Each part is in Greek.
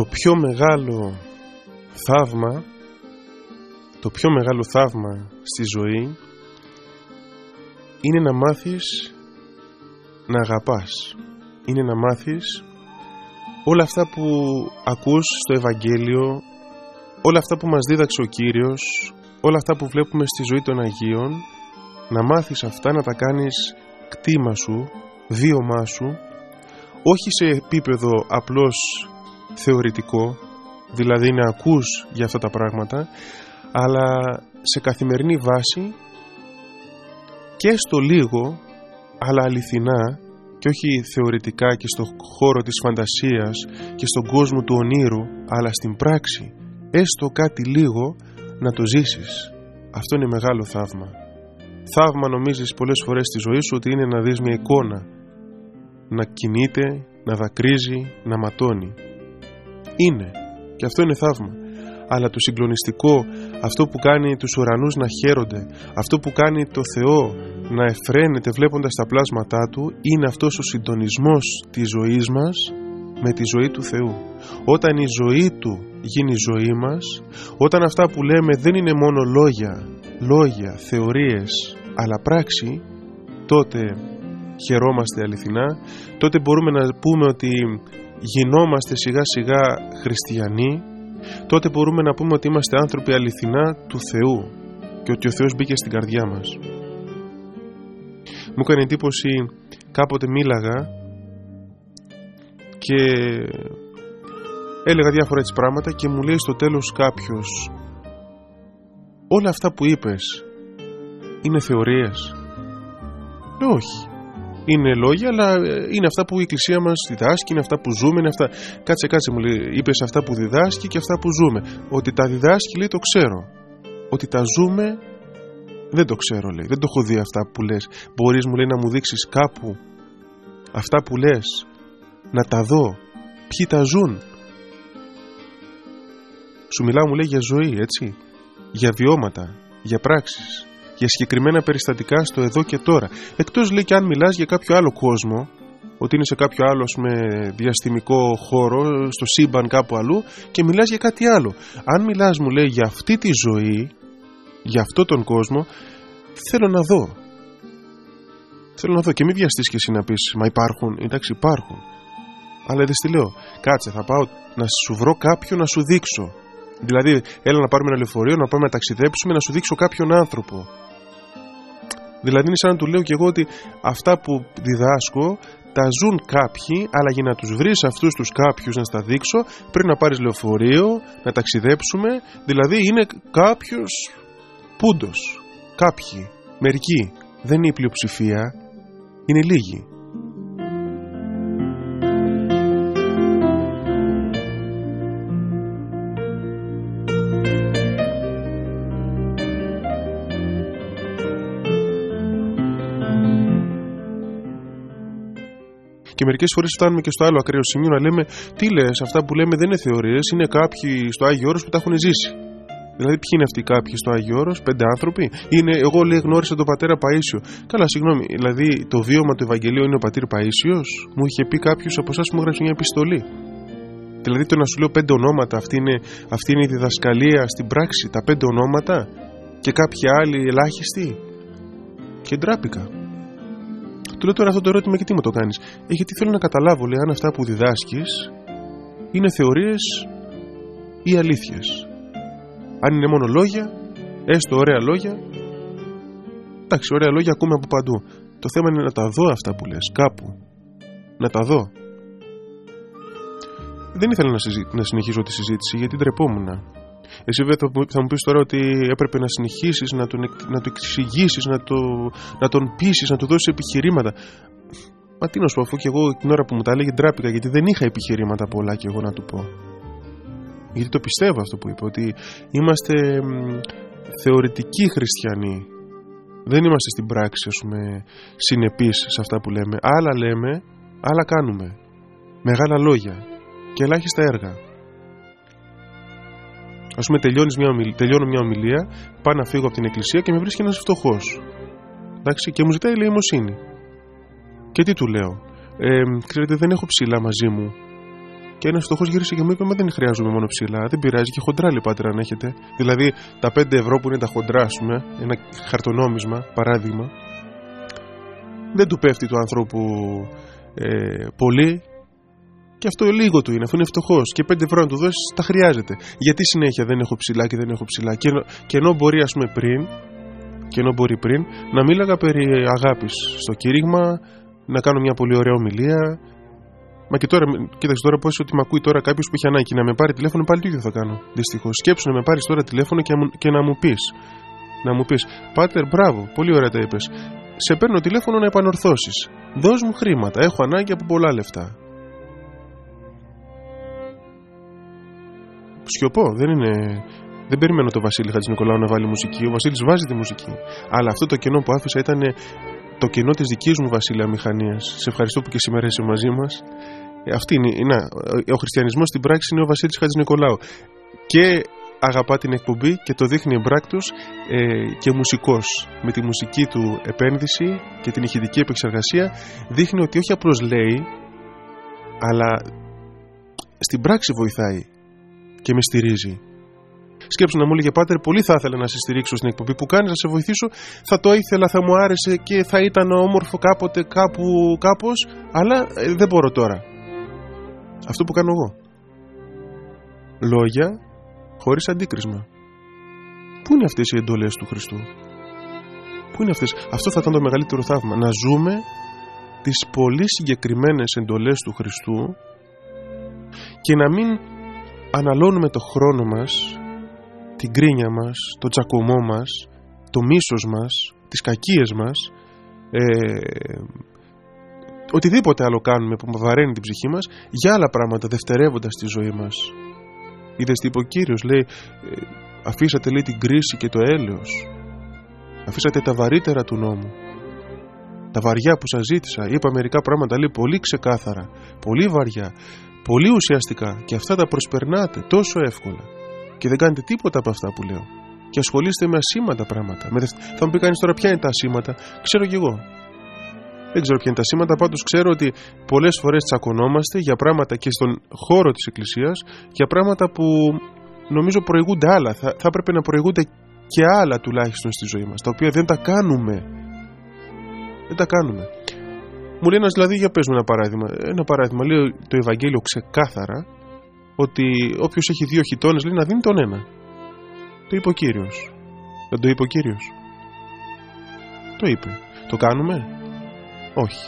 το πιο μεγάλο θαύμα το πιο μεγάλο θαύμα στη ζωή είναι να μάθεις να αγαπάς. Είναι να μάθεις όλα αυτά που ακούς στο Ευαγγέλιο όλα αυτά που μας δίδαξε ο Κύριος όλα αυτά που βλέπουμε στη ζωή των Αγίων να μάθεις αυτά να τα κάνεις κτήμα σου βίωμά σου όχι σε επίπεδο απλώς θεωρητικό δηλαδή να ακούς για αυτά τα πράγματα αλλά σε καθημερινή βάση και στο λίγο αλλά αληθινά και όχι θεωρητικά και στον χώρο της φαντασίας και στον κόσμο του ονείρου αλλά στην πράξη έστω κάτι λίγο να το ζήσεις. Αυτό είναι μεγάλο θαύμα. Θαύμα νομίζεις πολλές φορές στη ζωή σου ότι είναι να δεις μια εικόνα. Να κινείται, να δακρύζει, να ματώνει είναι. Και αυτό είναι θαύμα. Αλλά το συγκλονιστικό, αυτό που κάνει τους ουρανούς να χαίρονται, αυτό που κάνει το Θεό να εφραίνεται βλέποντας τα πλάσματά Του, είναι αυτός ο συντονισμός της ζωής μας με τη ζωή του Θεού. Όταν η ζωή Του γίνει η ζωή μας, όταν αυτά που λέμε δεν είναι μόνο λόγια, λόγια, θεωρίες, αλλά πράξη, τότε χαιρόμαστε αληθινά, τότε μπορούμε να πούμε ότι γινόμαστε σιγά σιγά χριστιανοί, τότε μπορούμε να πούμε ότι είμαστε άνθρωποι αληθινά του Θεού και ότι ο Θεός μπήκε στην καρδιά μας. Μου έκανε εντύπωση κάποτε μίλαγα και έλεγα διάφορα έτσι πράγματα και μου λέει στο τέλος κάποιος όλα αυτά που είπες είναι θεωρίες. Ε, όχι είναι λόγια, αλλά ε, είναι αυτά που η Εκκλησία μας διδάσκει, είναι αυτά που ζούμε. Είναι αυτά... Κάτσε, κάτσε μου λέει, είπες αυτά που διδάσκει και αυτά που ζούμε. Ότι τα διδάσκει λέει το ξέρω. Ότι τα ζούμε δεν το ξέρω λέει. Δεν το έχω δει αυτά που λες. Μπορείς μου λέει να μου δείξεις κάπου αυτά που λες να τα δω. Ποιοι τα ζουν. Σου μιλάω μου λέει για ζωή έτσι. Για βιώματα. Για πράξεις για συγκεκριμένα περιστατικά στο εδώ και τώρα. Εκτός λέει και αν μιλάς για κάποιο άλλο κόσμο, ότι είναι σε κάποιο άλλο με διαστημικό χώρο, στο σύμπαν κάπου αλλού και μιλάς για κάτι άλλο. Αν μιλάς μου λέει για αυτή τη ζωή, για αυτό τον κόσμο, θέλω να δω. Θέλω να δω και μην βιαστείς και εσύ να πεις Μα υπάρχουν, εντάξει υπάρχουν Αλλά δεν στη λέω Κάτσε θα πάω να σου βρω κάποιον να σου δείξω Δηλαδή έλα να πάρουμε ένα λεωφορείο Να πάμε να ταξιδέψουμε να σου δείξω κάποιον άνθρωπο Δηλαδή είναι σαν να του λέω και εγώ ότι αυτά που διδάσκω τα ζουν κάποιοι, αλλά για να τους βρεις αυτούς τους κάποιους να στα δείξω πρέπει να πάρεις λεωφορείο, να ταξιδέψουμε, δηλαδή είναι κάποιος πούντος, κάποιοι, μερικοί, δεν είναι η πλειοψηφία, είναι λίγοι. Μερικές φορές φτάνουμε και στο άλλο ακραίο σημείο να λέμε τι λες, αυτά που λέμε δεν είναι θεωρίες, είναι κάποιοι στο Άγιο Όρος που τα έχουν ζήσει. Δηλαδή, ποιοι είναι αυτοί κάποιοι στο Άγιο Όρος, πέντε άνθρωποι; Είναι, εγώ λέει, γνώρισα τον πατέρα Παίσιο. Καλά, συγγνώμη, δηλαδή το βίωμα του Ευαγγελίου είναι ο πατήρ Παίσιος; Μου είχε πει κάποιος από εσάς που μου έγραψε μια επιστολή. Δηλαδή το να σου λέω πέντε ονόματα, αυτή είναι, αυτή είναι η διδασκαλία στην πράξη, τα πέντε ονόματα; Και κάποιοι άλλοι ελάχιστοι; Και ντράπηκα. Του λέω τώρα αυτό το ερώτημα και τι μου το κάνεις; Ε, γιατί θέλω να καταλάβω, λέει, αν αυτά που διδάσκεις είναι θεωρίες ή αλήθειες. Αν είναι μόνο λόγια, έστω ωραία λόγια. Εντάξει, ωραία λόγια ακούμε από παντού. Το θέμα είναι να τα δω αυτά που λες κάπου. Να τα δω. Δεν ήθελα να, να συνεχίσω τη συζήτηση γιατί ντρεπόμουν. Εσύ θα μου πεις τώρα ότι έπρεπε να συνεχίσεις, να τον, να το εξηγήσεις, να, το, να τον πείσεις, να του δώσεις επιχειρήματα. Μα τι να σου πω, αφού και εγώ την ώρα που μου τα έλεγε ντράπηκα γιατί δεν είχα επιχειρήματα πολλά και εγώ να του πω. Γιατί το πιστεύω αυτό που είπε, ότι είμαστε θεωρητικοί χριστιανοί. Δεν είμαστε στην πράξη, ας πούμε, συνεπείς σε αυτά που λέμε. Άλλα λέμε, άλλα κάνουμε. Μεγάλα λόγια και ελάχιστα έργα. Α πούμε, μια ομιλία, τελειώνω μια ομιλία, πάω να φύγω από την εκκλησία και με βρίσκει ένας φτωχός. Εντάξει, και μου ζητάει ελεημοσύνη. Και τι του λέω, ε, Ξέρετε, δεν έχω ψηλά μαζί μου Και ένας φτωχός γύρισε και μου είπε: Μα δεν χρειάζομαι μόνο ψηλά. Δεν πειράζει και χοντρά λέει αν έχετε. Δηλαδή τα 5 ευρώ που είναι τα χοντρά, ας πούμε, ένα χαρτονόμισμα, παράδειγμα, δεν του πέφτει του ανθρώπου ε, πολύ και αυτό λίγο του είναι, αφού είναι φτωχός. Και 5 ευρώ να του δώσεις, τα χρειάζεται. Γιατί συνέχεια δεν έχω ψηλά και δεν έχω ψηλά. Και, ενώ, και ενώ μπορεί, ας πούμε, πριν, και ενώ μπορεί πριν, να μίλαγα περί αγάπης στο κήρυγμα, να κάνω μια πολύ ωραία ομιλία. Μα και τώρα, κοίταξε τώρα πώς ότι με ακούει τώρα κάποιος που έχει ανάγκη να με πάρει τηλέφωνο, πάλι το ίδιο θα κάνω. Δυστυχώς. Σκέψου να με πάρεις τώρα τηλέφωνο και, και να μου πεις. Να μου πεις, Πάτερ, μπράβο, πολύ ωραία τα είπες. Σε παίρνω τηλέφωνο να επανορθώσεις. Δώσ' μου χρήματα. Έχω ανάγκη από πολλά λεφτά. Σιωπώ, δεν είναι. Δεν περιμένω τον Βασίλη Χατζη Νικολάου να βάλει μουσική. Ο Βασίλης βάζει τη μουσική. Αλλά αυτό το κενό που άφησα ήταν το κενό της δικής μου Βασίλεια Μηχανίας. Σε ευχαριστώ που και σήμερα είσαι μαζί μας. Ε, αυτή είναι. Να, ο χριστιανισμός στην πράξη είναι ο Βασίλης Χατζη Νικολάου. Και αγαπά την εκπομπή και το δείχνει εμπράκτος ε, και μουσικός με τη μουσική του επένδυση και την ηχητική επεξεργασία δείχνει ότι όχι απλώς λέει αλλά στην πράξη βοηθάει και με στηρίζει. Σκέψου να μου έλεγε Πάτερ, πολύ θα ήθελα να σε στηρίξω στην εκπομπή που κάνεις, να σε βοηθήσω. Θα το ήθελα, θα μου άρεσε και θα ήταν όμορφο κάποτε, κάπου, κάπως, αλλά ε, δεν μπορώ τώρα. Αυτό που κάνω εγώ. Λόγια χωρίς αντίκρισμα. Πού είναι αυτές οι εντολές του Χριστού; Πού είναι αυτές; Αυτό θα ήταν το μεγαλύτερο θαύμα. Να ζούμε τις πολύ συγκεκριμένες εντολές του Χριστού και να μην αναλώνουμε το χρόνο μας, την κρίνια μας, το τσακωμό μας, το μίσος μας, τις κακίες μας, ε, οτιδήποτε άλλο κάνουμε που βαραίνει την ψυχή μας για άλλα πράγματα δευτερεύοντας τη ζωή μας. Είδες τι είπε ο Κύριος, λέει, «Ε, αφήσατε λέει την κρίση και το έλεος. Αφήσατε τα βαρύτερα του νόμου. Τα βαριά που σας ζήτησα, είπα μερικά πράγματα λέει πολύ ξεκάθαρα, πολύ βαριά, πολύ ουσιαστικά και αυτά τα προσπερνάτε τόσο εύκολα και δεν κάνετε τίποτα από αυτά που λέω και ασχολείστε με ασήματα πράγματα. Θα μου πει κανείς τώρα ποια είναι τα ασήματα, ξέρω κι εγώ. Δεν ξέρω ποια είναι τα σήματα, πάντως ξέρω ότι πολλές φορές τσακωνόμαστε για πράγματα και στον χώρο της Εκκλησίας για πράγματα που νομίζω προηγούνται άλλα. Θα, θα έπρεπε να προηγούνται και άλλα τουλάχιστον στη ζωή μας, τα οποία δεν τα κάνουμε. Δεν τα κάνουμε. Μου λέει ένας δηλαδή, για πες μου ένα παράδειγμα. Ένα παράδειγμα, λέει το Ευαγγέλιο ξεκάθαρα ότι όποιος έχει δύο χιτώνες λέει να δίνει τον ένα. Το είπε ο κύριος. Δεν το είπε ο κύριος. Το είπε. Το κάνουμε; Όχι.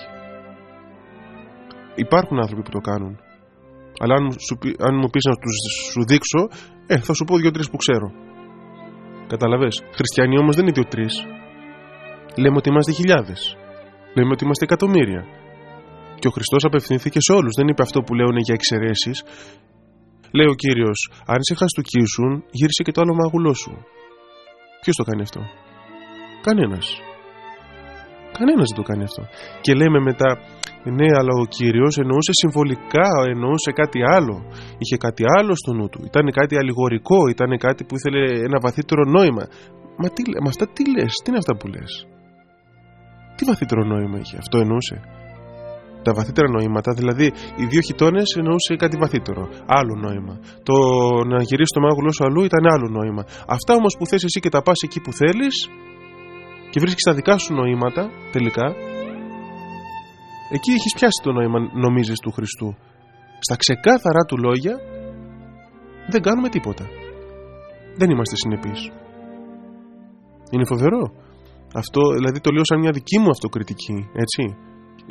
Υπάρχουν άνθρωποι που το κάνουν. Αλλά αν, σου, αν μου πεις να τους, σου δείξω, ε, θα σου πω δύο-τρεις που ξέρω. Καταλαβες. Χριστιανοί όμως δεν είναι δύο-τρεις. Λέμε ότι είμαστε χιλιάδες. Λέμε ότι είμαστε εκατομμύρια. Και ο Χριστός απευθυνθήκε σε όλους. Δεν είπε αυτό που λέουν για εξαιρέσεις. Λέει ο Κύριος, αν σε χαστουκίσουν, γύρισε και το άλλο μάγουλό σου. Ποιος το κάνει αυτό; Κανένας. Κανένας δεν το κάνει αυτό. Και λέμε μετά, ναι, αλλά ο κύριος εννοούσε συμβολικά, εννοούσε κάτι άλλο. Είχε κάτι άλλο στο νου του. Ήταν κάτι αλληγορικό, ήταν κάτι που ήθελε ένα βαθύτερο νόημα. Μα, τι, μα αυτά τι λες, τι είναι αυτά που λες; Τι βαθύτερο νόημα είχε, αυτό εννοούσε; Τα βαθύτερα νοήματα, δηλαδή οι δύο χιτώνες εννοούσε κάτι βαθύτερο. Άλλο νόημα. Το να γυρίσεις το μάγουλο σου αλλού ήταν άλλο νόημα. Αυτά όμως που θες εσύ και τα πας εκεί που θέλεις, και βρίσκεις τα δικά σου νοήματα τελικά εκεί έχεις πιάσει το νόημα νομίζεις του Χριστού στα ξεκάθαρά του λόγια δεν κάνουμε τίποτα δεν είμαστε συνεπείς είναι φοβερό αυτό δηλαδή το λέω σαν μια δική μου αυτοκριτική έτσι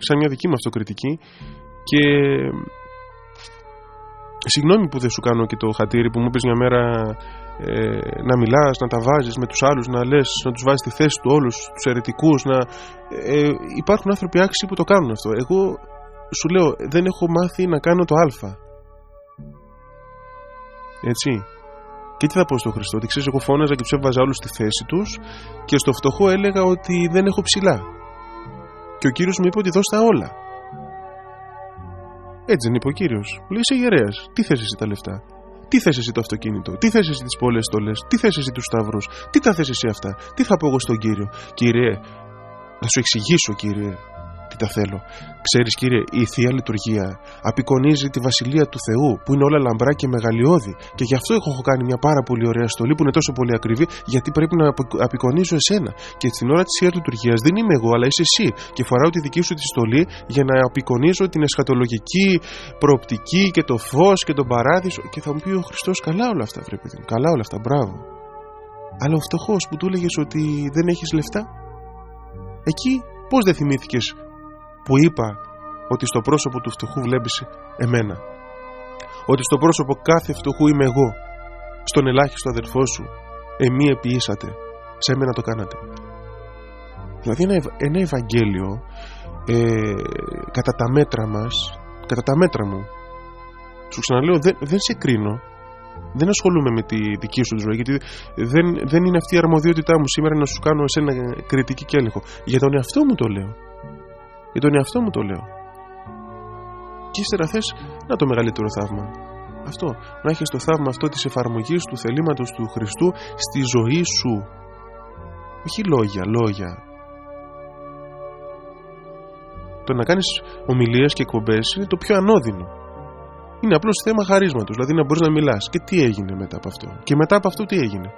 σαν μια δική μου αυτοκριτική και συγγνώμη που δεν σου κάνω και το χατήρι που μου είπες μια μέρα ε, να μιλάς, να τα βάζεις με τους άλλους, να λες, να τους βάζεις στη θέση του όλους, τους αιρετικούς, να... Ε, υπάρχουν άνθρωποι άξιοι που το κάνουν αυτό. Εγώ σου λέω, δεν έχω μάθει να κάνω το α. Έτσι. Και τι θα πω στον Χριστό, ότι ξέρεις εγώ φώναζα και τους έβαζα όλους στη θέση τους και στο φτωχό έλεγα ότι δεν έχω ψηλά. Και ο Κύριος μου είπε ότι δώσ' τα όλα. Έτσι δεν είπε ο Κύριος. Λέει είσαι ιερέας. Τι θες εσύ τα λεφτά; Τι θες εσύ το αυτοκίνητο, τι θες εσύ τις πολλές στολές, τι θες εσύ τους σταυρούς, τι τα θες εσύ αυτά, τι θα πω εγώ στον Κύριο; Κύριε, να σου εξηγήσω κύριε, τι τα θέλω. Ξέρεις, κύριε, η θεία λειτουργία απεικονίζει τη βασιλεία του Θεού, που είναι όλα λαμπρά και μεγαλειώδη. Και γι' αυτό έχω κάνει μια πάρα πολύ ωραία στολή που είναι τόσο πολύ ακριβή, γιατί πρέπει να απεικονίζω εσένα. Και στην ώρα της θείας λειτουργίας δεν είμαι εγώ, αλλά είσαι εσύ. Και φοράω τη δική σου τη στολή για να απεικονίζω την εσχατολογική προοπτική και το φως και τον παράδεισο. Και θα μου πει ο Χριστός, καλά όλα αυτά, βρε παιδί καλά όλα αυτά, μπράβο. Αλλά ο φτωχός που του έλεγες ότι δεν έχεις λεφτά, εκεί πώς δεν θυμήθηκες που είπα ότι στο πρόσωπο του φτωχού βλέπεις εμένα. Ότι στο πρόσωπο κάθε φτωχού είμαι εγώ. Στον ελάχιστο αδερφό σου. Εμεί επιήσατε. Σε μένα το κάνατε. Δηλαδή ένα, ένα Ευαγγέλιο ε, κατά τα μέτρα μας, κατά τα μέτρα μου, σου ξαναλέω δεν, δεν σε κρίνω, δεν ασχολούμαι με τη δική σου ζωή, γιατί δεν, δεν είναι αυτή η αρμοδιότητά μου σήμερα να σου κάνω εσένα κριτική και έλεγχο. Για τον εαυτό μου το λέω. Για τον εαυτό μου το λέω. Και ύστερα θες να το μεγαλύτερο θαύμα. Αυτό. Να έχεις το θαύμα αυτό της εφαρμογής του θελήματος του Χριστού στη ζωή σου. Όχι λόγια, λόγια. Το να κάνεις ομιλίες και εκπομπές είναι το πιο ανώδυνο. Είναι απλώς θέμα χαρίσματος. Δηλαδή να μπορείς να μιλάς. Και τι έγινε μετά από αυτό; Και μετά από αυτό τι έγινε;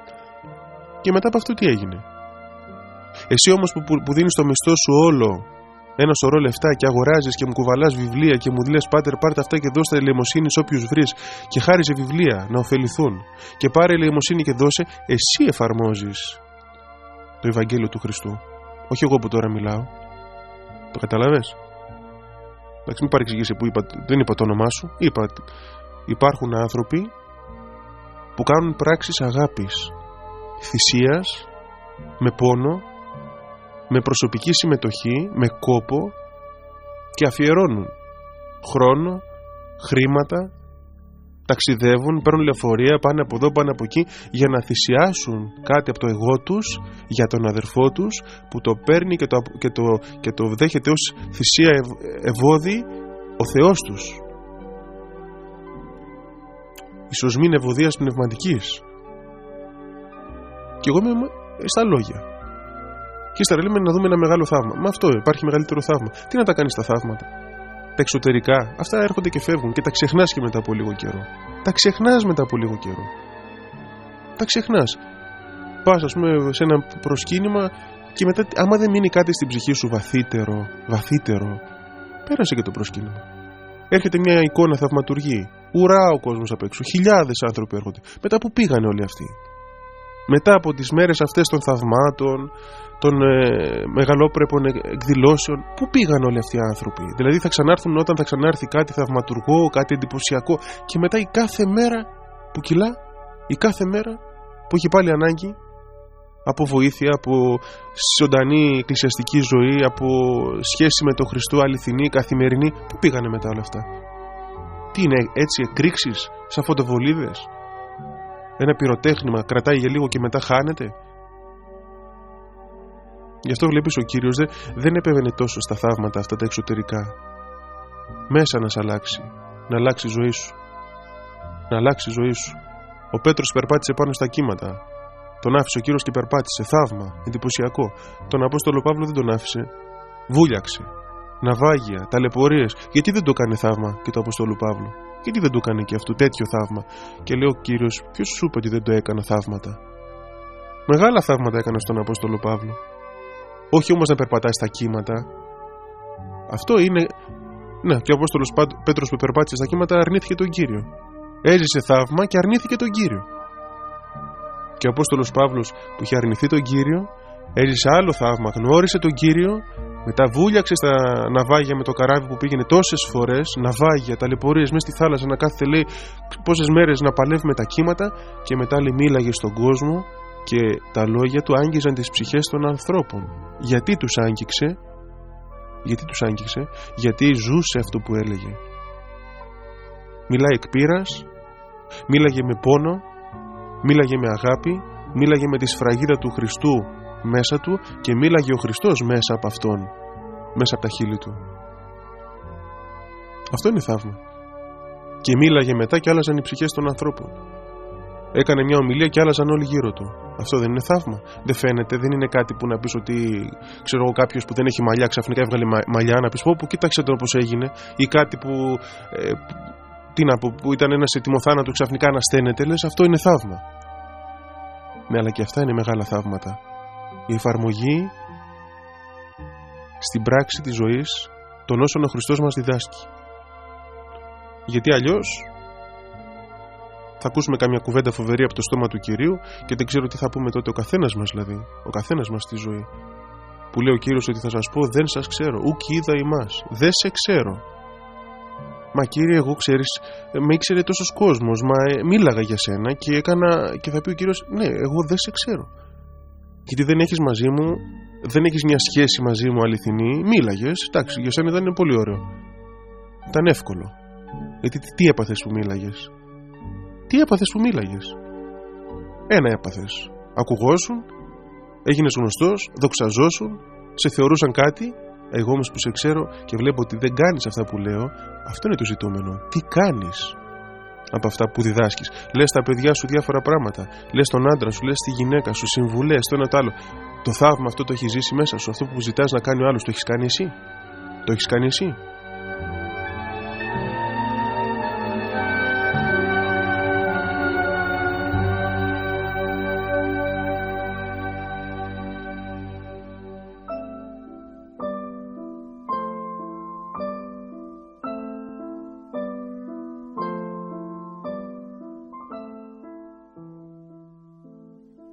Και μετά από αυτό τι έγινε; Εσύ όμως που, που, που δίνεις το μισθό σου όλο ένα σωρό λεφτά και αγοράζεις και μου κουβαλάς βιβλία και μου λες: Πάτερ, πάρτε αυτά και δώστε ελεημοσύνη σε όποιους βρεις και χάριζε βιβλία να ωφεληθούν. Και πάρε ελεημοσύνη και δώσε, εσύ εφαρμόζεις το Ευαγγέλιο του Χριστού. Όχι εγώ που τώρα μιλάω. Το καταλαβέ. Εντάξει, μην παρεξηγήσει που είπα, δεν είπα το όνομά σου. Είπα υπάρχουν άνθρωποι που κάνουν πράξεις αγάπης, θυσίας, με πόνο με προσωπική συμμετοχή, με κόπο και αφιερώνουν χρόνο, χρήματα, ταξιδεύουν, παίρνουν λεωφορεία, πάνε από εδώ, πάνε από εκεί για να θυσιάσουν κάτι από το εγώ τους για τον αδερφό τους που το παίρνει και το, και το, και το δέχεται ως θυσία ευ, ευώδη ο Θεός τους. Η σωσμή ευωδίας πνευματικής. Και εγώ είμαι στα λόγια. Και ύστερα λέμε να δούμε ένα μεγάλο θαύμα. Μα αυτό υπάρχει μεγαλύτερο θαύμα. Τι να τα κάνεις τα θαύματα; Τα εξωτερικά, αυτά έρχονται και φεύγουν και τα ξεχνάς και μετά από λίγο καιρό. Τα ξεχνάς μετά από λίγο καιρό. Τα ξεχνάς. Πας, ας πούμε, σε ένα προσκύνημα και μετά, άμα δεν μείνει κάτι στην ψυχή σου βαθύτερο, βαθύτερο, πέρασε και το προσκύνημα. Έρχεται μια εικόνα θαυματουργή. Ουρά ο κόσμος απ' έξω. Χιλιάδες άνθρωποι έρχονται. Μετά που πήγανε όλοι αυτοί. Μετά από τις μέρες αυτές των θαυμάτων, των ε, μεγαλόπρεπων εκδηλώσεων, πού πήγαν όλοι αυτοί οι άνθρωποι; Δηλαδή θα ξανάρθουν όταν θα ξανάρθει κάτι θαυματουργό, κάτι εντυπωσιακό και μετά η κάθε μέρα που κυλά, η κάθε μέρα που έχει πάλι ανάγκη από βοήθεια, από ζωντανή εκκλησιαστική ζωή, από σχέση με τον Χριστό αληθινή, καθημερινή, πού πήγανε μετά όλα αυτά; Τι είναι έτσι εκρήξεις σαν φωτοβολίδες; Ένα πυροτέχνημα κρατάει για λίγο και μετά χάνεται. Γι' αυτό βλέπεις ο Κύριος δεν, δεν επέβαινε τόσο στα θαύματα αυτά τα εξωτερικά. Μέσα να σε αλλάξει, να αλλάξει η ζωή σου. Να αλλάξει η ζωή σου. Ο Πέτρος περπάτησε πάνω στα κύματα. Τον άφησε ο Κύριος και περπάτησε. Θαύμα, εντυπωσιακό. Τον Απόστολο Παύλο δεν τον άφησε. Βούλιαξε. Ναυάγια, ταλαιπωρίες. Γιατί δεν το κάνει θαύμα και το Απόστολο Παύλο; Γιατί δεν το έκανε και αυτού τέτοιο θαύμα; Και λέει ο κύριος, Ποιος σου είπε ότι δεν το έκανα θαύματα; Μεγάλα θαύματα έκανε στον Απόστολο Παύλο. Όχι όμως να περπατάει στα κύματα. Αυτό είναι. Ναι, και ο Απόστολος Πέτρος που περπάτησε στα κύματα αρνήθηκε τον κύριο. Έζησε θαύμα και αρνήθηκε τον κύριο. Και ο Απόστολος Παύλος που είχε αρνηθεί τον κύριο, έζησε άλλο θαύμα. Γνώρισε τον κύριο μετά βούλιαξε στα ναυάγια με το καράβι που πήγαινε τόσες φορές, ναυάγια, ταλαιπωρίε μέσα στη θάλασσα να κάθεται λέει πόσες μέρες να παλεύει με τα κύματα και μετά λέει μίλαγε στον κόσμο και τα λόγια του άγγιζαν τις ψυχές των ανθρώπων. Γιατί τους άγγιξε, γιατί τους άγγιξε, γιατί ζούσε αυτό που έλεγε. Μιλάει εκ μίλαγε με πόνο, μίλαγε με αγάπη, μίλαγε με τη σφραγίδα του Χριστού μέσα του και μίλαγε ο Χριστός μέσα από αυτόν, μέσα από τα χείλη του. Αυτό είναι θαύμα. Και μίλαγε μετά και άλλαζαν οι ψυχές των ανθρώπων. Έκανε μια ομιλία και άλλαζαν όλοι γύρω του. Αυτό δεν είναι θαύμα. Δεν φαίνεται, δεν είναι κάτι που να πεις ότι ξέρω εγώ κάποιος που δεν έχει μαλλιά ξαφνικά έβγαλε μαλλιά να πεις πω, πω κοίταξε το πώς έγινε ή κάτι που, ε, τι να πω, που ήταν ένας έτοιμο θάνατο ξαφνικά να στένεται. Λες αυτό είναι θαύμα. Ναι, αλλά και αυτά είναι μεγάλα θαύματα. Η εφαρμογή στην πράξη της ζωής των όσων ο Χριστός μας διδάσκει. Γιατί αλλιώς θα ακούσουμε καμιά κουβέντα φοβερή από το στόμα του Κυρίου και δεν ξέρω τι θα πούμε τότε ο καθένας μας δηλαδή, ο καθένας μας στη ζωή. Που λέει ο Κύριος ότι θα σας πω δεν σας ξέρω, ουκ είδα ημάς, δεν σε ξέρω. Μα κύριε, εγώ ξέρεις, με ήξερε τόσος κόσμος. Μα ε, μίλαγα για σένα και έκανα. Και θα πει ο κύριος, Ναι, εγώ δεν σε ξέρω. Γιατί δεν έχεις μαζί μου, δεν έχεις μια σχέση μαζί μου αληθινή. Μίλαγε, εντάξει, για σένα ήταν πολύ ωραίο. Ήταν εύκολο. Γιατί τι έπαθες που μίλαγε. Τι έπαθες που μίλαγε. Ένα έπαθες. Ακουγόσουν, έγινες γνωστός, δοξαζόσουν, σε θεωρούσαν κάτι εγώ όμως που σε ξέρω και βλέπω ότι δεν κάνεις αυτά που λέω, αυτό είναι το ζητούμενο. Τι κάνεις; Από αυτά που διδάσκεις. Λες στα παιδιά σου διάφορα πράγματα. Λες τον άντρα σου, λες τη γυναίκα σου, συμβουλές, το ένα το άλλο. Το θαύμα αυτό το έχει ζήσει μέσα σου. Αυτό που ζητάς να κάνει ο άλλος, το έχεις κάνει εσύ; Το έχεις κάνει εσύ;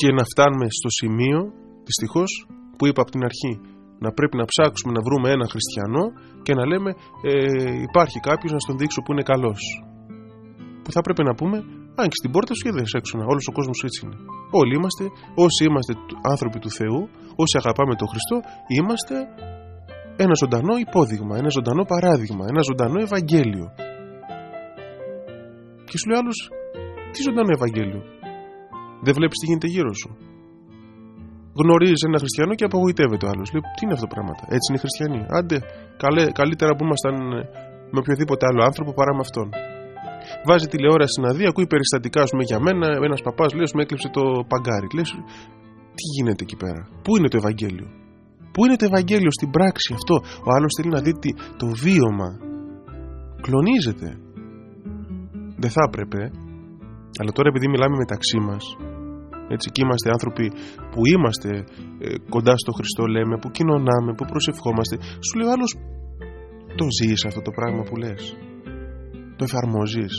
Και να φτάνουμε στο σημείο, δυστυχώς, που είπα από την αρχή, να πρέπει να ψάξουμε να βρούμε ένα χριστιανό και να λέμε ε, υπάρχει κάποιος να στον δείξω που είναι καλός. Που θα πρέπει να πούμε, αν στην πόρτα σου και δεν έξωνα. Όλος ο κόσμος έτσι είναι. Όλοι είμαστε, όσοι είμαστε άνθρωποι του Θεού, όσοι αγαπάμε τον Χριστό, είμαστε ένα ζωντανό υπόδειγμα, ένα ζωντανό παράδειγμα, ένα ζωντανό Ευαγγέλιο. Και σου λέει άλλος, τι ζωντανό Ευαγγέλιο. Δεν βλέπεις τι γίνεται γύρω σου. Γνωρίζεις ένα χριστιανό και απογοητεύεται ο άλλος. Λέει, τι είναι αυτό το πράγμα. Έτσι είναι οι χριστιανοί. Άντε, καλέ, καλύτερα που ήμασταν ε, με οποιοδήποτε άλλο άνθρωπο παρά με αυτόν. Βάζει τηλεόραση να δει, ακούει περιστατικά ας πούμε, για μένα. Ένας παπάς λέει, μου έκλειψε το παγκάρι. Λε, τι γίνεται εκεί πέρα. Πού είναι το Ευαγγέλιο; Πού είναι το Ευαγγέλιο στην πράξη αυτό; Ο άλλος θέλει να δει το βίωμα. Κλονίζεται. Δεν θα έπρεπε. Αλλά τώρα επειδή μιλάμε μεταξύ μας έτσι και είμαστε άνθρωποι που είμαστε ε, κοντά στο Χριστό λέμε, που κοινωνάμε, που προσευχόμαστε σου λέει ο άλλος το ζεις αυτό το πράγμα που λες; Το εφαρμόζεις;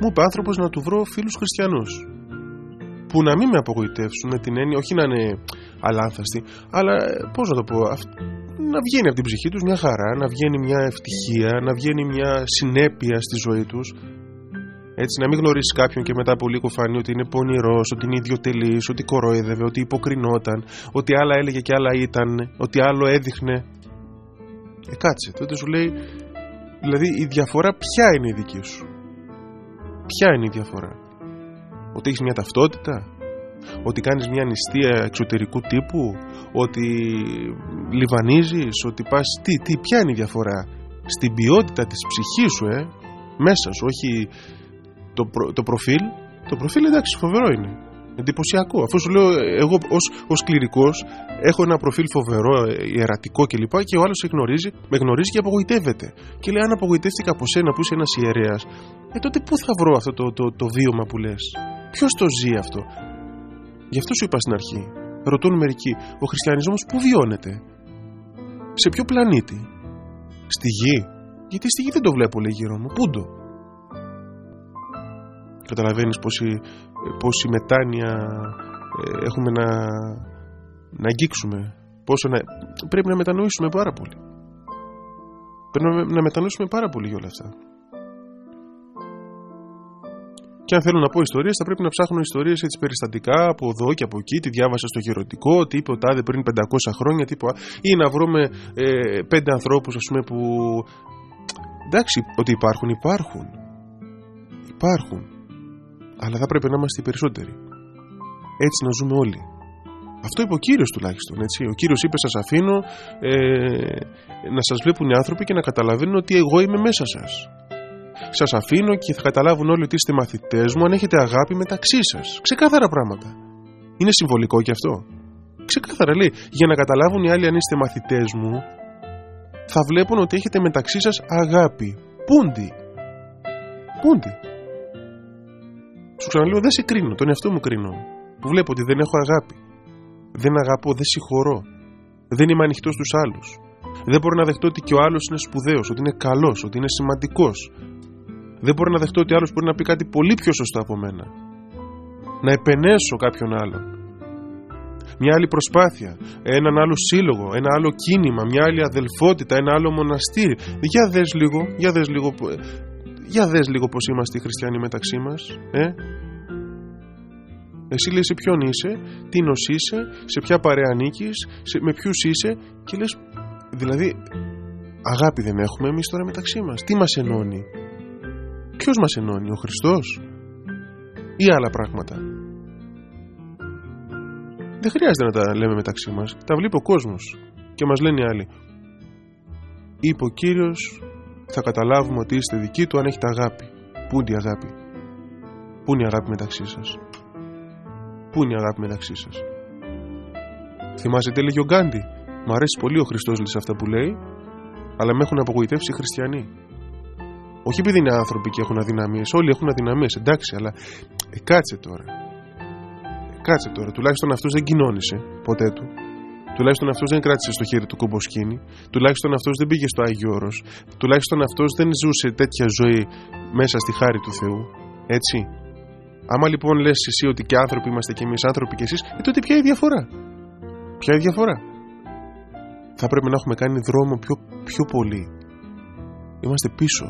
Μου είπε άνθρωπος να του βρω φίλους χριστιανούς που να μην με απογοητεύσουν με την έννοια όχι να είναι αλάνθαστοι αλλά ε, πώς να το πω να βγαίνει από την ψυχή τους μια χαρά να βγαίνει μια ευτυχία να βγαίνει μια συνέπεια στη ζωή τους έτσι, να μην γνωρίσει κάποιον και μετά από λίγο φανεί ότι είναι πονηρός, ότι είναι ιδιωτελής, ότι κορόιδευε, ότι υποκρινόταν, ότι άλλα έλεγε και άλλα ήταν, ότι άλλο έδειχνε. Ε, κάτσε, τότε σου λέει, δηλαδή η διαφορά ποια είναι η δική σου; Ποια είναι η διαφορά; Ότι έχεις μια ταυτότητα, ότι κάνεις μια νηστεία εξωτερικού τύπου, ότι λιβανίζεις, ότι πας... Τι, τι, ποια είναι η διαφορά; Στην ποιότητα της ψυχής σου, ε, μέσα σου, όχι το, το προφίλ, το προφίλ εντάξει φοβερό είναι. Εντυπωσιακό. Αφού σου λέω, εγώ ως, ως κληρικός έχω ένα προφίλ φοβερό, ε, ιερατικό κλπ. Και, και ο άλλος με γνωρίζει και απογοητεύεται. Και λέει: Αν απογοητεύτηκα από σένα που είσαι ένας ιερέας, ε τότε πού θα βρω αυτό το, το, το, βίωμα που λες; Ποιος το ζει αυτό; Γι' αυτό σου είπα στην αρχή. Ρωτούν μερικοί, ο χριστιανισμός πού βιώνεται; Σε ποιο πλανήτη; Στη γη; Γιατί στη γη δεν το βλέπω, λέει γύρω μου. Πού το; Καταλαβαίνεις πόση, πόση μετάνοια ε, έχουμε να, να αγγίξουμε. Πόσο να, πρέπει να μετανοήσουμε πάρα πολύ. Πρέπει να, να μετανοήσουμε πάρα πολύ για όλα αυτά. Και αν θέλω να πω ιστορίες, θα πρέπει να ψάχνω ιστορίες έτσι περιστατικά από εδώ και από εκεί. Τι διάβασα στο γερωτικό, τι είπε ο Τάδε πριν 500 χρόνια, τι ή να βρούμε ε, πέντε ανθρώπους, ας πούμε, που. Εντάξει, ότι υπάρχουν, υπάρχουν. Υπάρχουν αλλά θα πρέπει να είμαστε οι περισσότεροι. Έτσι να ζούμε όλοι. Αυτό είπε ο κύριος τουλάχιστον. Έτσι. Ο κύριος είπε: Σας αφήνω ε, να σας βλέπουν οι άνθρωποι και να καταλαβαίνουν ότι εγώ είμαι μέσα σας. σας αφήνω και θα καταλάβουν όλοι ότι είστε μαθητές μου αν έχετε αγάπη μεταξύ σας. Ξεκάθαρα πράγματα. Είναι συμβολικό κι αυτό. Ξεκάθαρα λέει, για να καταλάβουν οι άλλοι αν είστε μαθητές μου, θα βλέπουν ότι έχετε μεταξύ σας αγάπη. Πούντι. Πούντι. Σου ξαναλέω, δεν σε κρίνω, τον εαυτό μου κρίνω. Που βλέπω ότι δεν έχω αγάπη. Δεν αγαπώ, δεν συγχωρώ. Δεν είμαι ανοιχτός στους άλλους. Δεν μπορώ να δεχτώ ότι και ο άλλος είναι σπουδαίος, ότι είναι καλός, ότι είναι σημαντικός. Δεν μπορώ να δεχτώ ότι άλλος μπορεί να πει κάτι πολύ πιο σωστό από μένα. Να επενέσω κάποιον άλλον. Μια άλλη προσπάθεια, έναν άλλο σύλλογο, ένα άλλο κίνημα, μια άλλη αδελφότητα, ένα άλλο μοναστήρι. Για δες λίγο, για δες λίγο, για δες λίγο πως είμαστε οι χριστιανοί μεταξύ μας, ε; Εσύ λες σε ποιον είσαι, τι νος είσαι, σε ποια παρέα ανήκεις, με ποιους είσαι και λες, δηλαδή, αγάπη δεν έχουμε εμείς τώρα μεταξύ μας. Τι μας ενώνει; Ποιος μας ενώνει, ο Χριστός ή άλλα πράγματα; Δεν χρειάζεται να τα λέμε μεταξύ μας. Τα βλέπει ο κόσμος και μας λένε οι άλλοι. Είπε ο Κύριος, θα καταλάβουμε ότι είστε δικοί του αν έχετε αγάπη. Πού είναι η αγάπη; Πού είναι η αγάπη μεταξύ σας; Πού είναι η αγάπη μεταξύ σας; Θυμάσαι τι έλεγε ο Γκάντι; Μ' αρέσει πολύ ο Χριστός λέει αυτά που λέει, αλλά με έχουν απογοητεύσει οι χριστιανοί. Όχι επειδή είναι άνθρωποι και έχουν αδυναμίες. Όλοι έχουν αδυναμίες, εντάξει, αλλά ε, κάτσε τώρα. Ε, κάτσε τώρα. Τουλάχιστον αυτός δεν κοινώνησε ποτέ του. Τουλάχιστον αυτός δεν κράτησε στο χέρι του κομποσκίνη. Τουλάχιστον αυτός δεν πήγε στο Άγιο Όρος. Τουλάχιστον αυτός δεν ζούσε τέτοια ζωή μέσα στη χάρη του Θεού. Έτσι. Άμα λοιπόν λες εσύ ότι και άνθρωποι είμαστε και εμείς άνθρωποι και εσείς, ε, τότε ποια είναι η διαφορά; Ποια είναι η διαφορά; Θα πρέπει να έχουμε κάνει δρόμο πιο, πιο πολύ. Είμαστε πίσω.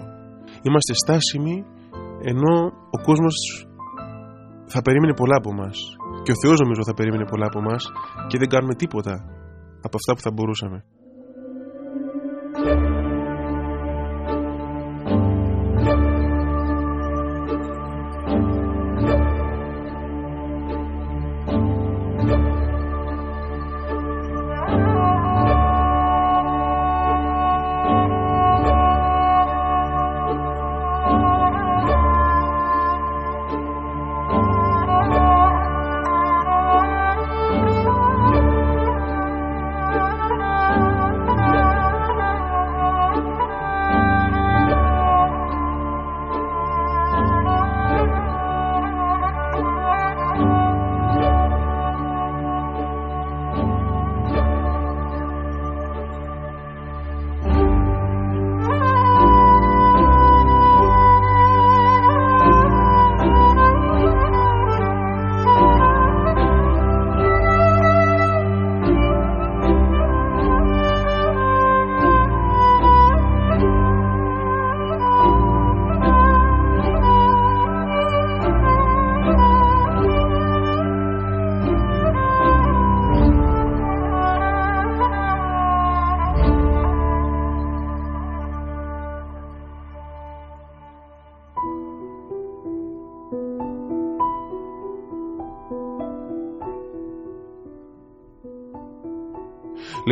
Είμαστε στάσιμοι ενώ ο κόσμος θα περίμενε πολλά από μας και ο Θεός νομίζω θα περίμενε πολλά από μας και δεν κάνουμε τίποτα από αυτά που θα μπορούσαμε.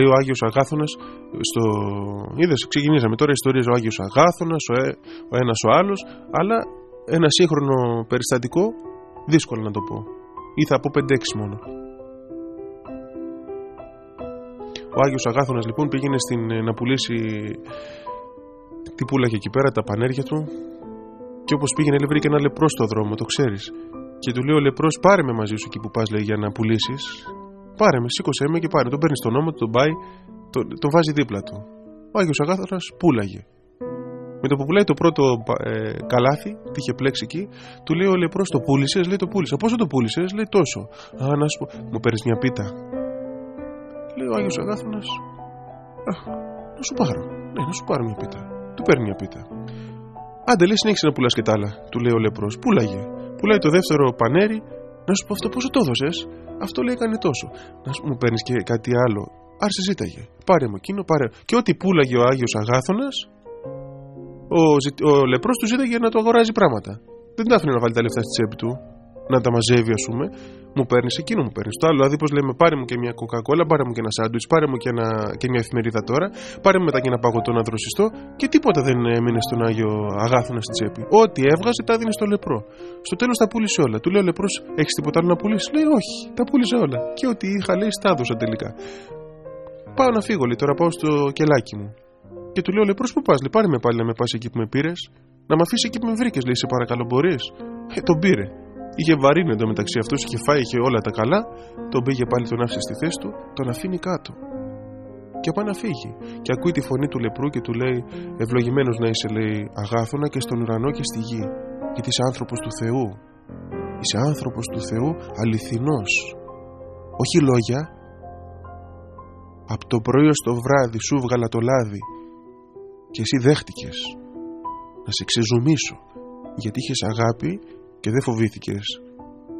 Λέει ο Άγιος Αγάθωνας στο... Είδες, ξεκινήσαμε τώρα ιστορίες ο Άγιος Αγάθωνας, ο, ε... ο ένας ο άλλος, αλλά ένα σύγχρονο περιστατικό δύσκολο να το πω. Ή θα πω 5-6 μόνο. Ο Άγιος Αγάθωνας λοιπόν πήγαινε στην, ε, να πουλήσει τι πουλάγε εκεί πέρα, τα πανέρια του και όπως πήγαινε λέει βρήκε ένα λεπρό στο δρόμο, το ξέρεις. Και του λέει ο λεπρός πάρε με μαζί σου εκεί που πας λέει για να πουλήσεις Πάρε με, σήκωσε με και πάρε. Τον παίρνεις στον νόμο, τον πάει, τον, τον βάζει δίπλα του. Ο Άγιος Αγάθαρα πούλαγε. Με το που πουλάει το πρώτο ε, καλάθι, τι είχε πλέξει εκεί, του λέει ο λεπρό το πούλησες, λέει το πούλησα. Πόσο το πούλησες, λέει τόσο. Α, να σου πω, μου παίρνεις μια πίτα. Λέει ο Άγιος Αγάθαρα, να σου πάρω. Ναι, να σου πάρω μια πίτα. Του παίρνει μια πίτα. Άντε, λέει συνέχισε να πουλάς και τα άλλα, του λέει ο λεπρός. Πούλαγε. Πουλάει το δεύτερο πανέρι, να σου πω αυτό πόσο το έδωσες; Αυτό λέει έκανε τόσο. Να σου μου παίρνεις και κάτι άλλο. Άρσε ζήταγε. Πάρε μου εκείνο, πάρε. Και ό,τι πουλάγε ο Άγιος Αγάθονα, ο, ο λεπρός του ζήταγε να το αγοράζει πράγματα. Δεν τα άφηνε να βάλει τα λεφτά στη τσέπη του. Να τα μαζεύει, ας πούμε, μου παίρνεις εκείνο μου παίρνεις. Το άλλο, δηλαδή, πώς λέμε, πάρε μου και μια κοκακόλα, πάρε μου και ένα σάντουιτς, πάρε μου και, ένα, και μια εφημερίδα τώρα, πάρε μου μετά και ένα παγωτό να δροσιστώ και τίποτα δεν έμεινε στον Άγιο Αγάθωνα στη τσέπη. Ό,τι έβγαζε τα δίνει στο λεπρό. Στο τέλος τα πούλησε όλα. Του λέει ο λεπρός, έχεις τίποτα άλλο να πουλήσεις; Λέει, Όχι, τα πούλησε όλα. Και ό,τι είχα λέει, τα έδωσα τελικά. Πάω να φύγω, λέει, τώρα πάω στο κελάκι μου. Και του λέω, λεπρός που πας, λέει, πάρε με πάλι να με πας εκεί που με πήρες. Να με αφήσεις εκεί που με βρήκες, λέει, σε παρακαλώ, μπορείς; Ε, τον πήρε. Είχε βαρύνει μεταξύ αυτός, είχε φάει, είχε όλα τα καλά. Τον πήγε πάλι, τον άφησε στη θέση του, τον αφήνει κάτω. Και πάει να φύγει. Και ακούει τη φωνή του λεπρού και του λέει: Ευλογημένος να είσαι, λέει, αγάθωνα και στον ουρανό και στη γη. Γιατί είσαι άνθρωπος του Θεού. Είσαι άνθρωπος του Θεού αληθινός. Όχι λόγια. Από το πρωί στο βράδυ σου βγάλα το λάδι και εσύ δέχτηκες να σε ξεζουμίσω γιατί είχες αγάπη και δεν φοβήθηκες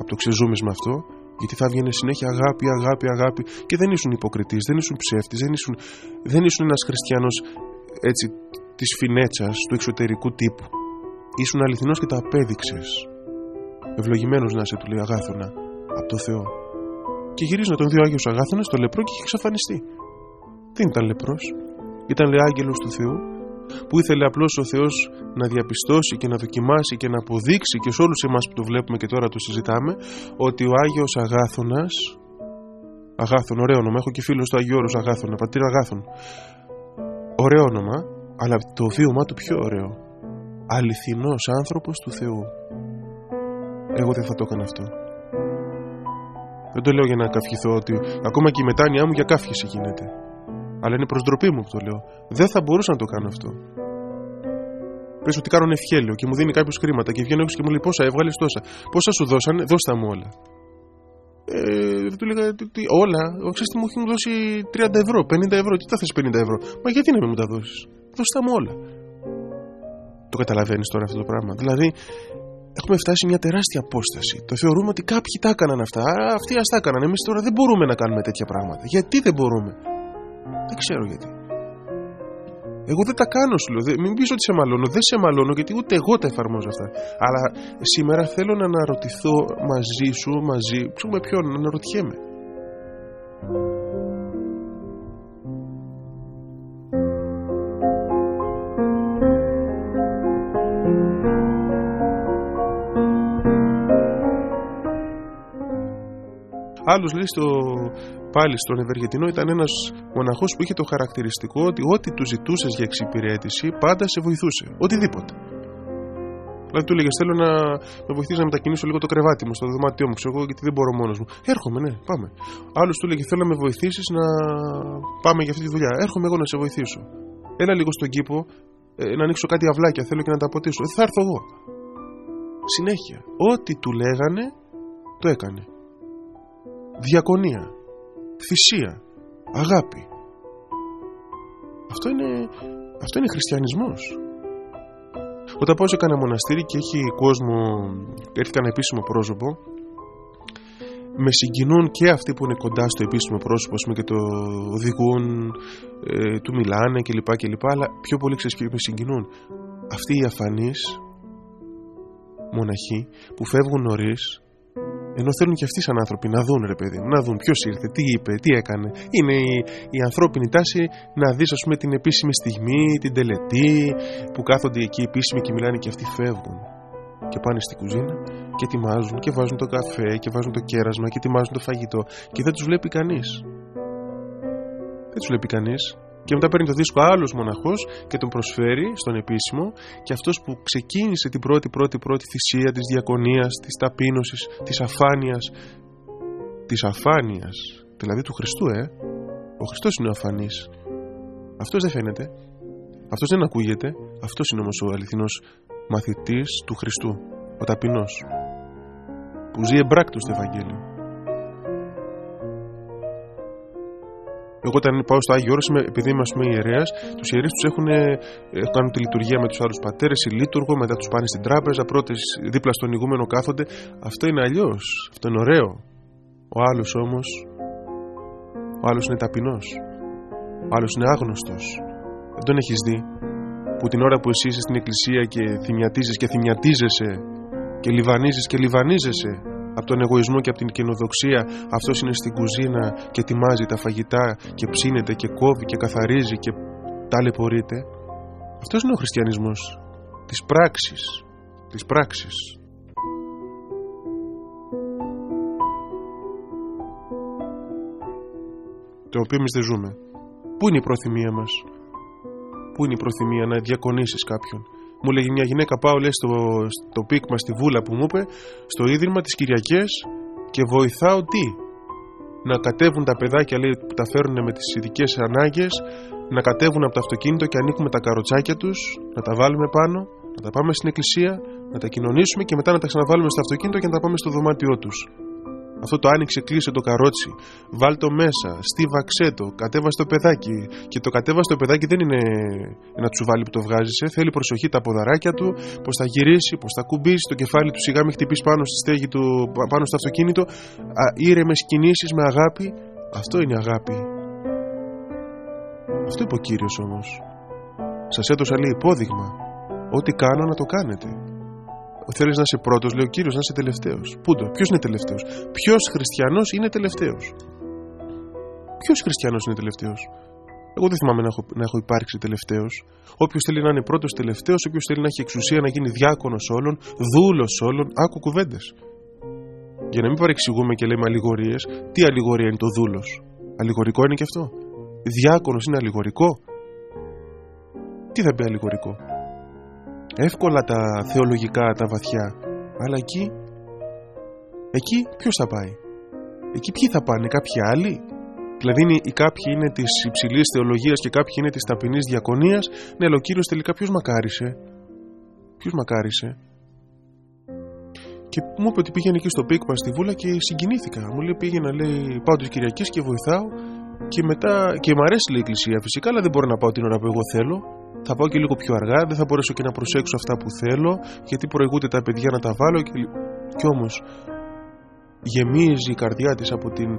από το ξεζούμισμα αυτό γιατί θα βγαίνει συνέχεια αγάπη, αγάπη, αγάπη και δεν ήσουν υποκριτής, δεν ήσουν ψεύτης, δεν ήσουν, δεν ήσουν ένας χριστιανός έτσι της φινέτσας, του εξωτερικού τύπου. Ήσουν αληθινός και τα απέδειξες. Ευλογημένος να είσαι, του λέει αγάθωνα, από το Θεό. Και γυρίζει να τον δει ο Άγιος Αγάθωνας στο λεπρό και είχε εξαφανιστεί. Δεν ήταν λεπρός, ήταν λέει άγγελος του Θεού που ήθελε απλώς ο Θεός να διαπιστώσει και να δοκιμάσει και να αποδείξει και σε όλους εμάς που το βλέπουμε και τώρα το συζητάμε ότι ο Άγιος Αγάθωνας Αγάθων, ωραίο όνομα, έχω και φίλος του Αγίου Όρους Αγάθωνα, πατήρα Αγάθων. Ωραίο όνομα αλλά το βίωμά του πιο ωραίο. Αληθινός άνθρωπος του Θεού. Εγώ δεν θα το έκανα αυτό. Δεν το λέω για να καυχηθώ ότι ακόμα και η μετάνοιά μου για καύχηση γίνεται αλλά είναι προ ντροπή μου που το λέω. Δεν θα μπορούσα να το κάνω αυτό. Πες ότι κάνω ευχέλιο και μου δίνει κάποιο χρήματα και βγαίνει και μου λέει πόσα έβγαλες τόσα; Πόσα σου δώσανε, δώστα μου όλα. Ε, του λέγα όλα; Ο ξέρει τι μου έχει δώσει 30 ευρώ, 50 ευρώ. Τι θα θες 50 ευρώ; Μα γιατί να μην μου τα δώσεις; Δώστα μου όλα. Το καταλαβαίνεις τώρα αυτό το πράγμα. Δηλαδή, έχουμε φτάσει σε μια τεράστια απόσταση. Το θεωρούμε ότι κάποιοι τα έκαναν αυτά. Άρα αυτοί ας τα έκαναν. Εμείς τώρα δεν μπορούμε να κάνουμε τέτοια πράγματα. Γιατί δεν μπορούμε; Δεν ξέρω γιατί. Εγώ δεν τα κάνω, σου λέω. Μην πεις ότι σε μαλώνω. Δεν σε μαλώνω γιατί ούτε εγώ τα εφαρμόζω αυτά. Αλλά σήμερα θέλω να αναρωτηθώ μαζί σου, μαζί. Ξέρουμε ποιον, να αναρωτιέμαι. Άλλος λέει στο, πάλι στον Ευεργετινό ήταν ένας μοναχός που είχε το χαρακτηριστικό ότι ό,τι του ζητούσες για εξυπηρέτηση πάντα σε βοηθούσε. Οτιδήποτε. Δηλαδή του έλεγε: Θέλω να με βοηθήσει να μετακινήσω λίγο το κρεβάτι μου στο δωμάτιό μου, ξέρω εγώ, γιατί δεν μπορώ μόνος μου. Έρχομαι, ναι, πάμε. Άλλος του έλεγε: Θέλω να με βοηθήσεις να πάμε για αυτή τη δουλειά. Έρχομαι εγώ να σε βοηθήσω. Έλα λίγο στον κήπο ε, να ανοίξω κάτι αυλάκια, θέλω και να τα αποτίσω. Ε, θα έρθω εγώ. Συνέχεια. Ό,τι του λέγανε, το έκανε διακονία, θυσία, αγάπη. Αυτό είναι, αυτό είναι χριστιανισμός. Όταν πάω σε κανένα μοναστήρι και έχει κόσμο, έρθει κανένα επίσημο πρόσωπο, με συγκινούν και αυτοί που είναι κοντά στο επίσημο πρόσωπο πούμε, και το οδηγούν, ε, του μιλάνε κλπ, κλπ. Αλλά πιο πολύ ξέρεις με συγκινούν. Αυτοί οι αφανείς μοναχοί που φεύγουν νωρίς ενώ θέλουν και αυτοί σαν άνθρωποι να δουν, ρε παιδί μου, να δουν ποιος ήρθε, τι είπε, τι έκανε. Είναι η, η ανθρώπινη τάση να δεις, ας πούμε, την επίσημη στιγμή, την τελετή, που κάθονται εκεί επίσημοι και μιλάνε και αυτοί φεύγουν. Και πάνε στη κουζίνα και ετοιμάζουν και βάζουν το καφέ και βάζουν το κέρασμα και ετοιμάζουν το φαγητό και δεν τους βλέπει κανείς. Δεν τους βλέπει κανείς και μετά παίρνει το δίσκο άλλος μοναχός και τον προσφέρει στον επίσημο. Και αυτός που ξεκίνησε την πρώτη πρώτη πρώτη θυσία της διακονίας, της ταπείνωσης, της αφάνειας της αφάνειας δηλαδή του Χριστού ε. Ο Χριστός είναι ο αφανής. Αυτός δεν φαίνεται. Αυτός δεν ακούγεται. Αυτός είναι όμως ο αληθινός μαθητής του Χριστού ο ταπεινός που ζει εμπράκτος στο Ευαγγέλιο Εγώ όταν πάω στο Άγιο Όρος, επειδή είμαι πούμε ιερέας, τους ιερείς τους έχουν ε, κάνουν τη λειτουργία με τους άλλους πατέρες, η λείτουργο, μετά τους πάνε στην τράπεζα, πρώτε δίπλα στον ηγούμενο κάθονται. Αυτό είναι αλλιώς. Αυτό είναι ωραίο. Ο άλλος όμως, ο άλλος είναι ταπεινός. Ο άλλος είναι άγνωστος. Δεν τον έχεις δει. Που την ώρα που εσύ είσαι στην εκκλησία και θυμιατίζεις και θυμιατίζεσαι και λιβανίζεις και λιβανίζεσαι από τον εγωισμό και από την κοινοδοξία αυτός είναι στην κουζίνα και ετοιμάζει τα φαγητά και ψήνεται και κόβει και καθαρίζει και ταλαιπωρείται. Αυτός είναι ο χριστιανισμός της πράξης, της πράξης. Το οποίο εμείς δεν ζούμε. Πού είναι η προθυμία μας, Πού είναι η προθυμία να διακονήσεις κάποιον; Μου λέγει μια γυναίκα, πάω λέει στο, στο πίκμα στη βούλα που μου είπε, στο ίδρυμα τις Κυριακές και βοηθάω τι; Να κατέβουν τα παιδάκια λέει, που τα φέρουν με τις ειδικές ανάγκες, να κατέβουν από το αυτοκίνητο και ανοίγουμε τα καροτσάκια τους, να τα βάλουμε πάνω, να τα πάμε στην εκκλησία, να τα κοινωνήσουμε και μετά να τα ξαναβάλουμε στο αυτοκίνητο και να τα πάμε στο δωμάτιό τους. Αυτό το άνοιξε, κλείσε το καρότσι. Βάλ το μέσα, στίβαξέ το, κατέβα το παιδάκι. Και το κατέβα το παιδάκι δεν είναι ένα τσουβάλι που το βγάζεις. Θέλει προσοχή τα ποδαράκια του, πώς θα γυρίσει, πώς θα κουμπίσει, το κεφάλι του σιγά μην χτυπήσει πάνω στη στέγη του, πάνω στο αυτοκίνητο. Ήρεμες κινήσεις με αγάπη. Αυτό είναι αγάπη. Αυτό είπε ο κύριος όμως. Σας έδωσα λέει υπόδειγμα. Ό,τι κάνω να το κάνετε. Θέλεις να είσαι πρώτος, λέει ο κύριος, να είσαι τελευταίος. Πού το, ποιος είναι τελευταίος; Ποιος χριστιανός είναι τελευταίος; Ποιος χριστιανός είναι τελευταίος; Εγώ δεν θυμάμαι να έχω, να έχω υπάρξει τελευταίος. Όποιος θέλει να είναι πρώτος τελευταίος, όποιος θέλει να έχει εξουσία να γίνει διάκονος όλων, δούλος όλων, άκου κουβέντες. Για να μην παρεξηγούμε και λέμε αλληγορίες, τι αλληγορία είναι το δούλος; Αλληγορικό είναι και αυτό; Διάκονος είναι αλληγορικό; Τι θα πει αλληγορικό; Εύκολα τα θεολογικά, τα βαθιά. Αλλά εκεί, εκεί ποιος θα πάει; Εκεί ποιοι θα πάνε, κάποιοι άλλοι; Δηλαδή είναι, οι κάποιοι είναι της υψηλής θεολογίας και κάποιοι είναι της ταπεινής διακονίας. Ναι, αλλά ο Κύριος τελικά ποιος μακάρισε; Ποιος μακάρισε; Και μου είπε ότι πήγαινε εκεί στο πίκμα στη Βούλα και συγκινήθηκα. Μου λέει πήγαινα, λέει, πάω τις Κυριακές και βοηθάω και μετά, και μου αρέσει η εκκλησία φυσικά, αλλά δεν μπορώ να πάω την ώρα που εγώ θέλω θα πάω και λίγο πιο αργά, δεν θα μπορέσω και να προσέξω αυτά που θέλω, γιατί προηγούνται τα παιδιά να τα βάλω. Και, κι όμως γεμίζει η καρδιά της από την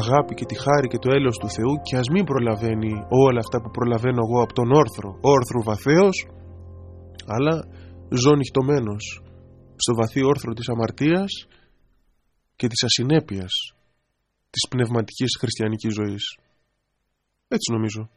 αγάπη και τη χάρη και το έλεος του Θεού και ας μην προλαβαίνει όλα αυτά που προλαβαίνω εγώ από τον όρθρο, όρθρο βαθέως, αλλά ζω νυχτωμένος στο βαθύ όρθρο της αμαρτίας και της ασυνέπειας της πνευματικής χριστιανικής ζωής. Έτσι νομίζω.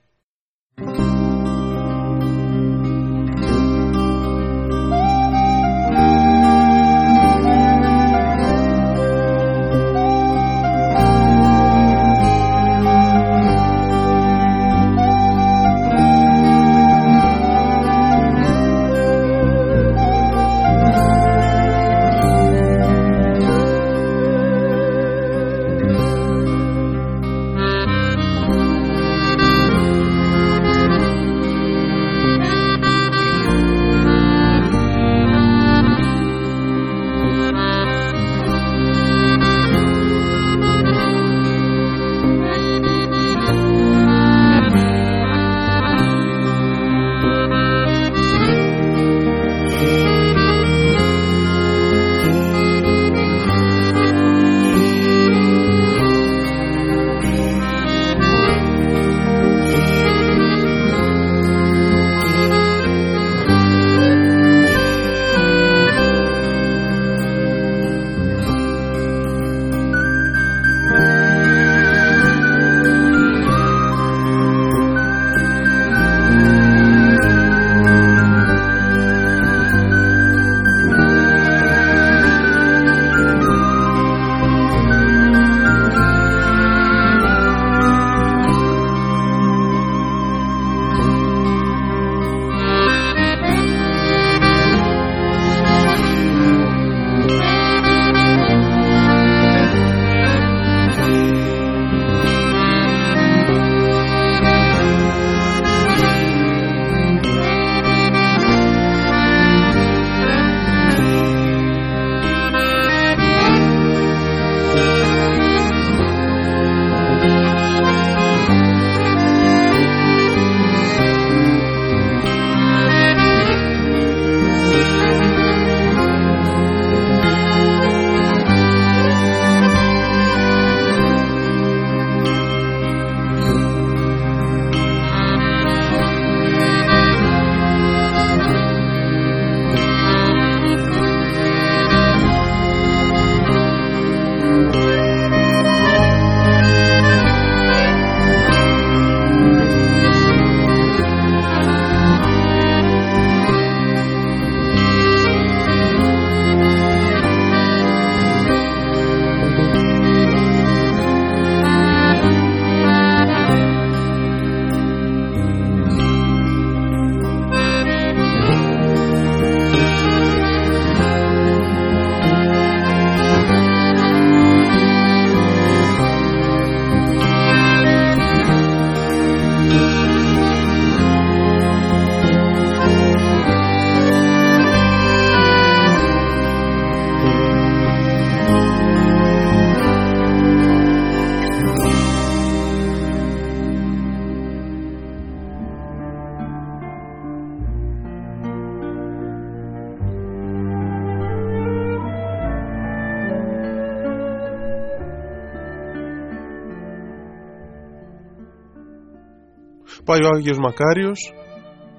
Πάει ο Άγιος Μακάριος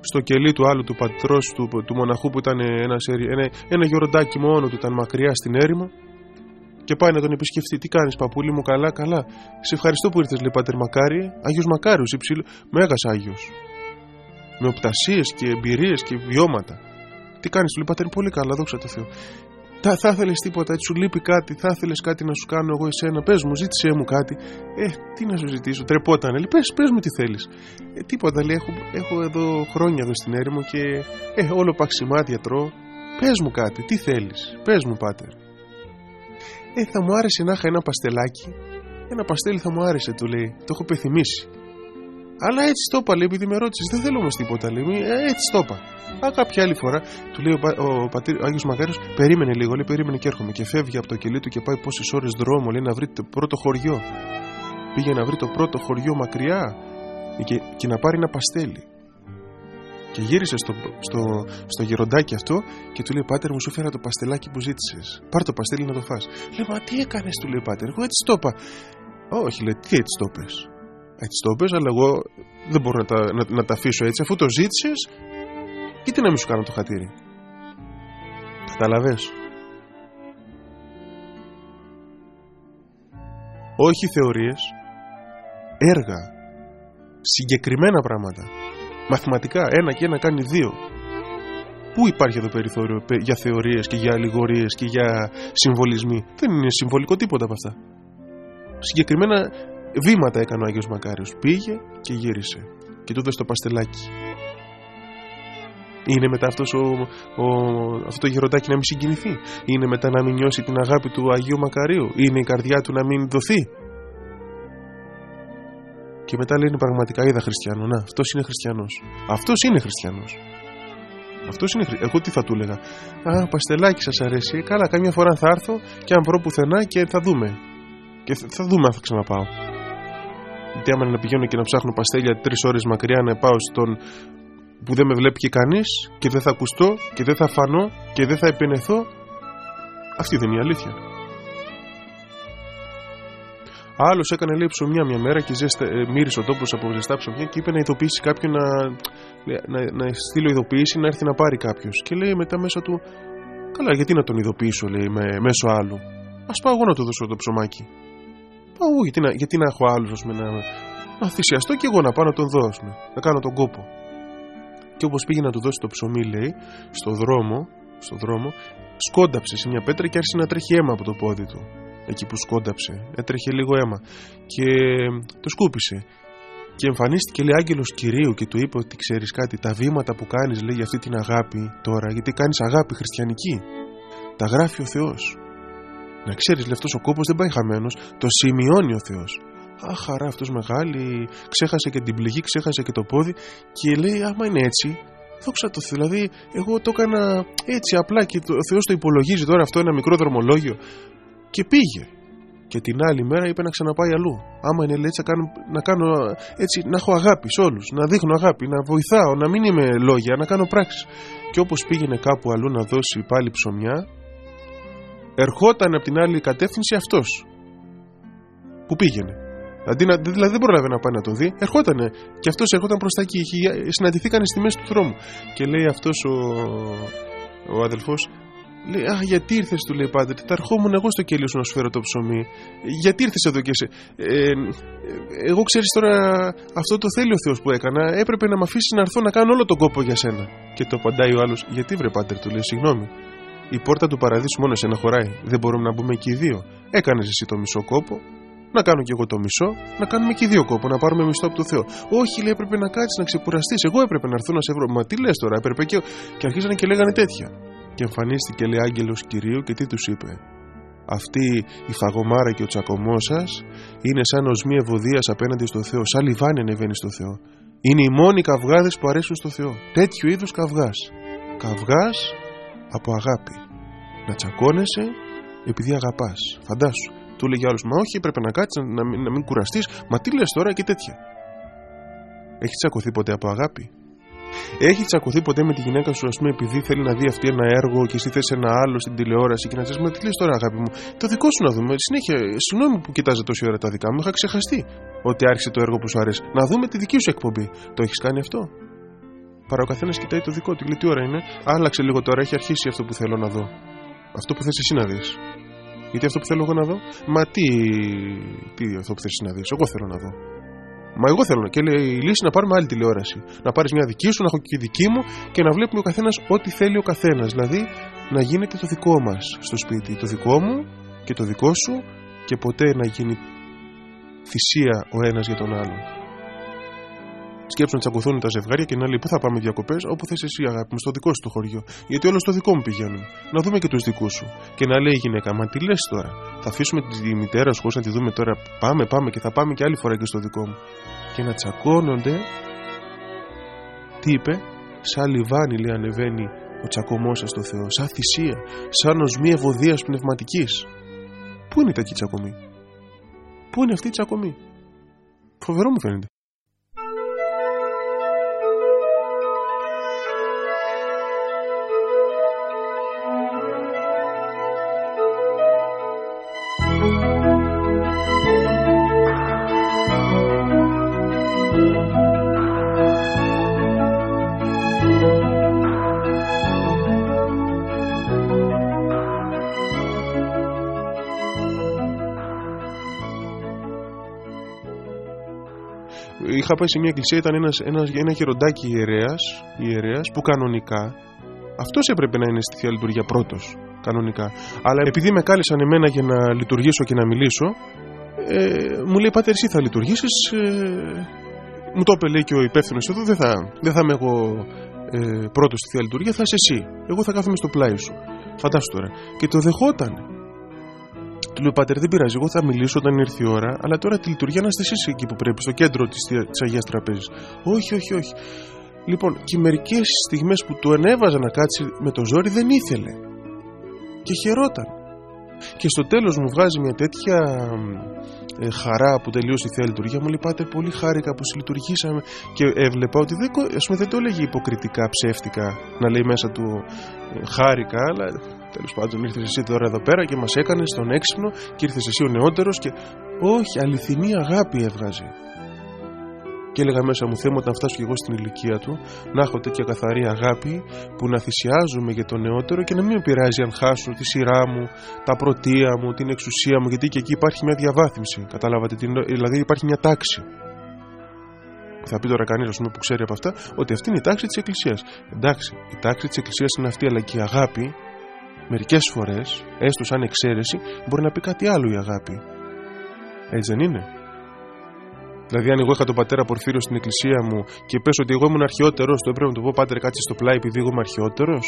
στο κελί του άλλου του πατρός του, του μοναχού που ήταν ένα, ένα, ένα γεροντάκι μόνο του, ήταν μακριά στην έρημο και πάει να τον επισκεφτεί. Τι κάνεις, παππούλη μου, καλά, καλά. Σε ευχαριστώ που ήρθες, λέει Πάτερ Μακάριε. Άγιος Μακάριος, υψηλό. Μέγας Άγιος. Με οπτασίες και εμπειρίες και βιώματα. Τι κάνεις, του λέει Πάτερ, πολύ καλά, δόξα τω Θεώ. Θα, θα ήθελες τίποτα, έτσι σου λείπει κάτι, θα ήθελες κάτι να σου κάνω εγώ εσένα. Πες μου, ζήτησέ μου κάτι. Ε, τι να σου ζητήσω, τρεπόταν. Λέει, πες πες μου τι θέλεις. Ε, τίποτα, λέει, έχω, έχω εδώ χρόνια εδώ στην έρημο και ε, όλο παξιμάτια τρώω. Πες μου κάτι, τι θέλεις. Πες μου, πάτερ. Ε, θα μου άρεσε να είχα ένα παστελάκι. Ένα παστέλι θα μου άρεσε, του λέει. Το έχω πεθυμίσει. Αλλά έτσι το είπα, λέει, επειδή με ρώτησες. Δεν θέλω όμως τίποτα, λέει. Ε, έτσι το είπα. Α, κάποια άλλη φορά του λέει ο, ο, πατήρ, ο Άγιος Μακάριος, περίμενε λίγο, λέει, περίμενε και έρχομαι. Και φεύγει από το κελί του και πάει πόσες ώρες δρόμο, λέει, να βρει το πρώτο χωριό. Πήγε να βρει το πρώτο χωριό μακριά και, και να πάρει ένα παστέλι. Και γύρισε στο, στο, στο γεροντάκι αυτό και του λέει: Πάτερ, μου σου φέρα το παστελάκι που ζήτησες. Πάρ το παστέλι να το φας. Λέει: Μα τι έκανες, του λέει Πάτερ, εγώ έτσι το είπα. Όχι, λέει, τι έτσι το πες. Έτσι το πες, αλλά εγώ δεν μπορώ να τα, να, να τα αφήσω έτσι. Αφού το ζήτησες, γιατί να μην σου κάνω το χατήρι; Καταλαβες; Όχι θεωρίες, έργα, συγκεκριμένα πράγματα. Μαθηματικά, ένα και ένα κάνει δύο. Πού υπάρχει εδώ περιθώριο για θεωρίες και για αλληγορίες και για συμβολισμοί; Δεν είναι συμβολικό τίποτα από αυτά. Συγκεκριμένα βήματα έκανε ο Άγιος Μακάριος. Πήγε και γύρισε. Και του έδωσε το παστελάκι. Είναι μετά αυτός ο, ο, αυτό το γεροντάκι να μην συγκινηθεί; Είναι μετά να μην νιώσει την αγάπη του Αγίου Μακαρίου; Είναι η καρδιά του να μην δοθεί; Και μετά λέει πραγματικά είδα χριστιανό. Να, αυτός είναι χριστιανός. Αυτός είναι χριστιανός. Αυτός είναι χριστιανό. Εγώ τι θα του έλεγα; Α, παστελάκι σας αρέσει. Καλά, καμιά φορά θα έρθω και αν βρω πουθενά και θα δούμε. Και θα δούμε αν θα ξαναπάω. Γιατί άμα να πηγαίνω και να ψάχνω παστέλια τρεις ώρες μακριά να πάω στον που δεν με βλέπει και κανείς και δεν θα ακουστώ και δεν θα φανώ και δεν θα επενεθώ. Αυτή δεν είναι η αλήθεια. Άλλος έκανε λέει ψωμιά μια μέρα και ζέστα, ε, μύρισε ο τόπος από ζεστά ψωμιά και είπε να ειδοποιήσει κάποιον να, να, να στείλω ειδοποίηση να έρθει να πάρει κάποιος. Και λέει μετά μέσα του, Καλά, γιατί να τον ειδοποιήσω, λέει, με, μέσω άλλου. Α πάω εγώ να του δώσω το ψωμάκι. Πάω εγώ, γιατί να, γιατί να έχω άλλους, να, να θυσιαστώ και εγώ να πάω να τον δω, να κάνω τον κόπο. Και όπως πήγε να του δώσει το ψωμί, λέει, στο δρόμο, στο δρόμο, σκόνταψε σε μια πέτρα και άρχισε να τρέχει αίμα από το πόδι του εκεί που σκόνταψε. Έτρεχε λίγο αίμα και το σκούπισε. Και εμφανίστηκε λέει άγγελος Κυρίου και του είπε ότι ξέρεις κάτι, τα βήματα που κάνεις λέει για αυτή την αγάπη τώρα, γιατί κάνεις αγάπη χριστιανική. Τα γράφει ο Θεός. Να ξέρεις λέει αυτός ο κόπος δεν πάει χαμένος, το σημειώνει ο Θεός. Αχ, χαρά αυτός μεγάλη, ξέχασε και την πληγή, ξέχασε και το πόδι και λέει άμα είναι έτσι, δόξα το δηλαδή εγώ το έκανα έτσι απλά και ο Θεός το υπολογίζει τώρα αυτό ένα μικρό δρομολόγιο και πήγε. Και την άλλη μέρα είπε να ξαναπάει αλλού. Άμα είναι έτσι, να κάνω, να, κάνω, έτσι, να έχω αγάπη σε όλους, να δείχνω αγάπη, να βοηθάω, να μην είμαι λόγια, να κάνω πράξεις. Και όπως πήγαινε κάπου αλλού να δώσει πάλι ψωμιά, ερχόταν από την άλλη κατεύθυνση αυτός που πήγαινε. Δηλαδή, δηλαδή δεν πρόλαβε να πάει να το δει, ερχόταν και αυτός ερχόταν προς τα εκεί. Συναντηθήκαν στη μέση του δρόμου. Και λέει αυτός ο, ο αδελφός, Λέει, Αχ, γιατί ήρθες, του λέει πάντα. Θα ερχόμουν εγώ στο κελί σου να σου φέρω το ψωμί. Γιατί ήρθες εδώ και σε. Ε, εγώ ξέρεις τώρα, αυτό το θέλει ο Θεός που έκανα. Έπρεπε να με αφήσει να έρθω να κάνω όλο τον κόπο για σένα. Και το απαντάει ο άλλος, Γιατί βρε πάτερ, του λέει, Συγγνώμη. Η πόρτα του παραδείσου μόνος σε να χωράει. Δεν μπορούμε να μπούμε εκεί οι δύο. Έκανες εσύ το μισό κόπο, να κάνω κι εγώ το μισό, να κάνουμε και δύο κόπο, να πάρουμε μισθό από το Θεό. Όχι, λέει, έπρεπε να κάτσεις, να ξεκουραστείς. Εγώ έπρεπε να έρθω να σε βρω. Μα τι λες τώρα, έπρεπε και. Και αρχίζανε και λέγανε τέτοια και εμφανίστηκε λέει άγγελος Κυρίου και τι τους είπε αυτή η φαγωμάρα και ο τσακωμός σας είναι σαν οσμή ευωδίας απέναντι στο Θεό σαν λιβάνι ανεβαίνει στο Θεό είναι οι μόνοι καυγάδες που αρέσουν στο Θεό τέτοιου είδους καυγάς καυγάς από αγάπη να τσακώνεσαι επειδή αγαπάς φαντάσου του λέγει άλλος μα όχι πρέπει να κάτσεις να, μην, να κουραστείς μα τι λες τώρα και τέτοια έχει τσακωθεί ποτέ από αγάπη; Έχει τσακωθεί ποτέ με τη γυναίκα σου, ας πούμε, επειδή θέλει να δει αυτή ένα έργο και εσύ θες ένα άλλο στην τηλεόραση και να θες, Μα τι λες τώρα, αγάπη μου, το δικό σου να δούμε. Συνέχεια, συγγνώμη που κοιτάζε τόση ώρα τα δικά μου, είχα ξεχαστεί ότι άρχισε το έργο που σου αρέσει. Να δούμε τη δική σου εκπομπή. Το έχεις κάνει αυτό; Παρά ο καθένας κοιτάει το δικό του. Λέει τι ώρα είναι. Άλλαξε λίγο τώρα, έχει αρχίσει αυτό που θέλω να δω. Αυτό που θες εσύ να δεις. Γιατί αυτό που θέλω εγώ να δω. Μα τι, τι αυτό που θες να δεις. Εγώ θέλω να δω. Μα εγώ θέλω και λέει η λύση να πάρουμε άλλη τηλεόραση. Να πάρεις μια δική σου, να έχω και δική μου και να βλέπουμε ο καθένας ό,τι θέλει ο καθένας. Δηλαδή να γίνεται το δικό μας στο σπίτι. Το δικό μου και το δικό σου και ποτέ να γίνει θυσία ο ένας για τον άλλον. Σκέψουν να τσακωθούν τα ζευγάρια και να λέει: Πού θα πάμε διακοπές, όπου θες εσύ, αγάπη μου, στο δικό σου το χωριό. Γιατί όλο στο δικό μου πηγαίνουν. Να δούμε και τους δικούς σου. Και να λέει η γυναίκα: Μα τι λες τώρα, θα αφήσουμε τη μητέρα σου χωρίς να τη δούμε τώρα. Πάμε, πάμε και θα πάμε και άλλη φορά και στο δικό μου. Και να τσακώνονται. Τι είπε, σαν λιβάνι λέει ανεβαίνει ο τσακωμός σας στο Θεό, σαν θυσία, σαν οσμή ευωδία πνευματικής. Πού είναι τέτοιοι τσακωμοί, Πού είναι αυτή η τσακωμή; Φοβερό μου φαίνεται. Είχα πάει σε μια εκκλησία, ήταν ένας, ένας, ένα γεροντάκι ιερέας, ιερέας που κανονικά αυτός έπρεπε να είναι στη Θεία Λειτουργία πρώτος, κανονικά. Αλλά επειδή με κάλεσαν εμένα για να λειτουργήσω και να μιλήσω, ε, μου λέει Πάτερ, εσύ θα λειτουργήσεις. Ε, μου το είπε λέει και ο υπεύθυνος εδώ, δεν θα, δεν θα είμαι εγώ ε, πρώτος στη Θεία Λειτουργία, θα είσαι εσύ. Εγώ θα κάθομαι στο πλάι σου. Φαντάσου τώρα. Και το δεχόταν. Του λέω Πάτερ, δεν πειράζει. Εγώ θα μιλήσω όταν ήρθε η ώρα, αλλά τώρα τη λειτουργία να είστε εσείς εκεί που πρέπει, στο κέντρο της Αγίας Τραπέζης. Όχι, όχι, όχι. Λοιπόν, και μερικές στιγμές που του ενέβαζα να κάτσει με το ζόρι δεν ήθελε. Και χαιρόταν. Και στο τέλος μου βγάζει μια τέτοια ε, χαρά που τελείωσε η θεία λειτουργία. Μου λέει Πάτερ, πολύ χάρηκα που συλλειτουργήσαμε. Και έβλεπα ότι δεν, ας πούμε, δεν το έλεγε υποκριτικά, ψεύτικα, να λέει μέσα του ε, χάρηκα, αλλά Τέλος πάντων, ήρθε εσύ τώρα εδώ πέρα και μας έκανες τον έξυπνο και ήρθες εσύ ο νεότερος και. Όχι, αληθινή αγάπη έβγαζε. Και έλεγα μέσα μου θέμα όταν φτάσω και εγώ στην ηλικία του να έχω τέτοια καθαρή αγάπη που να θυσιάζομαι για τον νεότερο και να μην με πειράζει αν χάσω τη σειρά μου, τα πρωτεία μου, την εξουσία μου, γιατί και εκεί υπάρχει μια διαβάθμιση. Καταλάβατε, δηλαδή υπάρχει μια τάξη. Θα πει τώρα κανείς που ξέρει από αυτά ότι αυτή είναι η τάξη της Εκκλησίας. Εντάξει, η τάξη της Εκκλησίας είναι αυτή, αλλά και η αγάπη Μερικές φορές, έστω σαν εξαίρεση, μπορεί να πει κάτι άλλο η αγάπη. Έτσι δεν είναι; Δηλαδή, αν εγώ είχα τον πατέρα Πορφύριο στην εκκλησία μου και πέσω ότι εγώ ήμουν αρχαιότερος, το έπρεπε να του πω πάτερ κάτσε στο πλάι επειδή εγώ είμαι αρχαιότερος.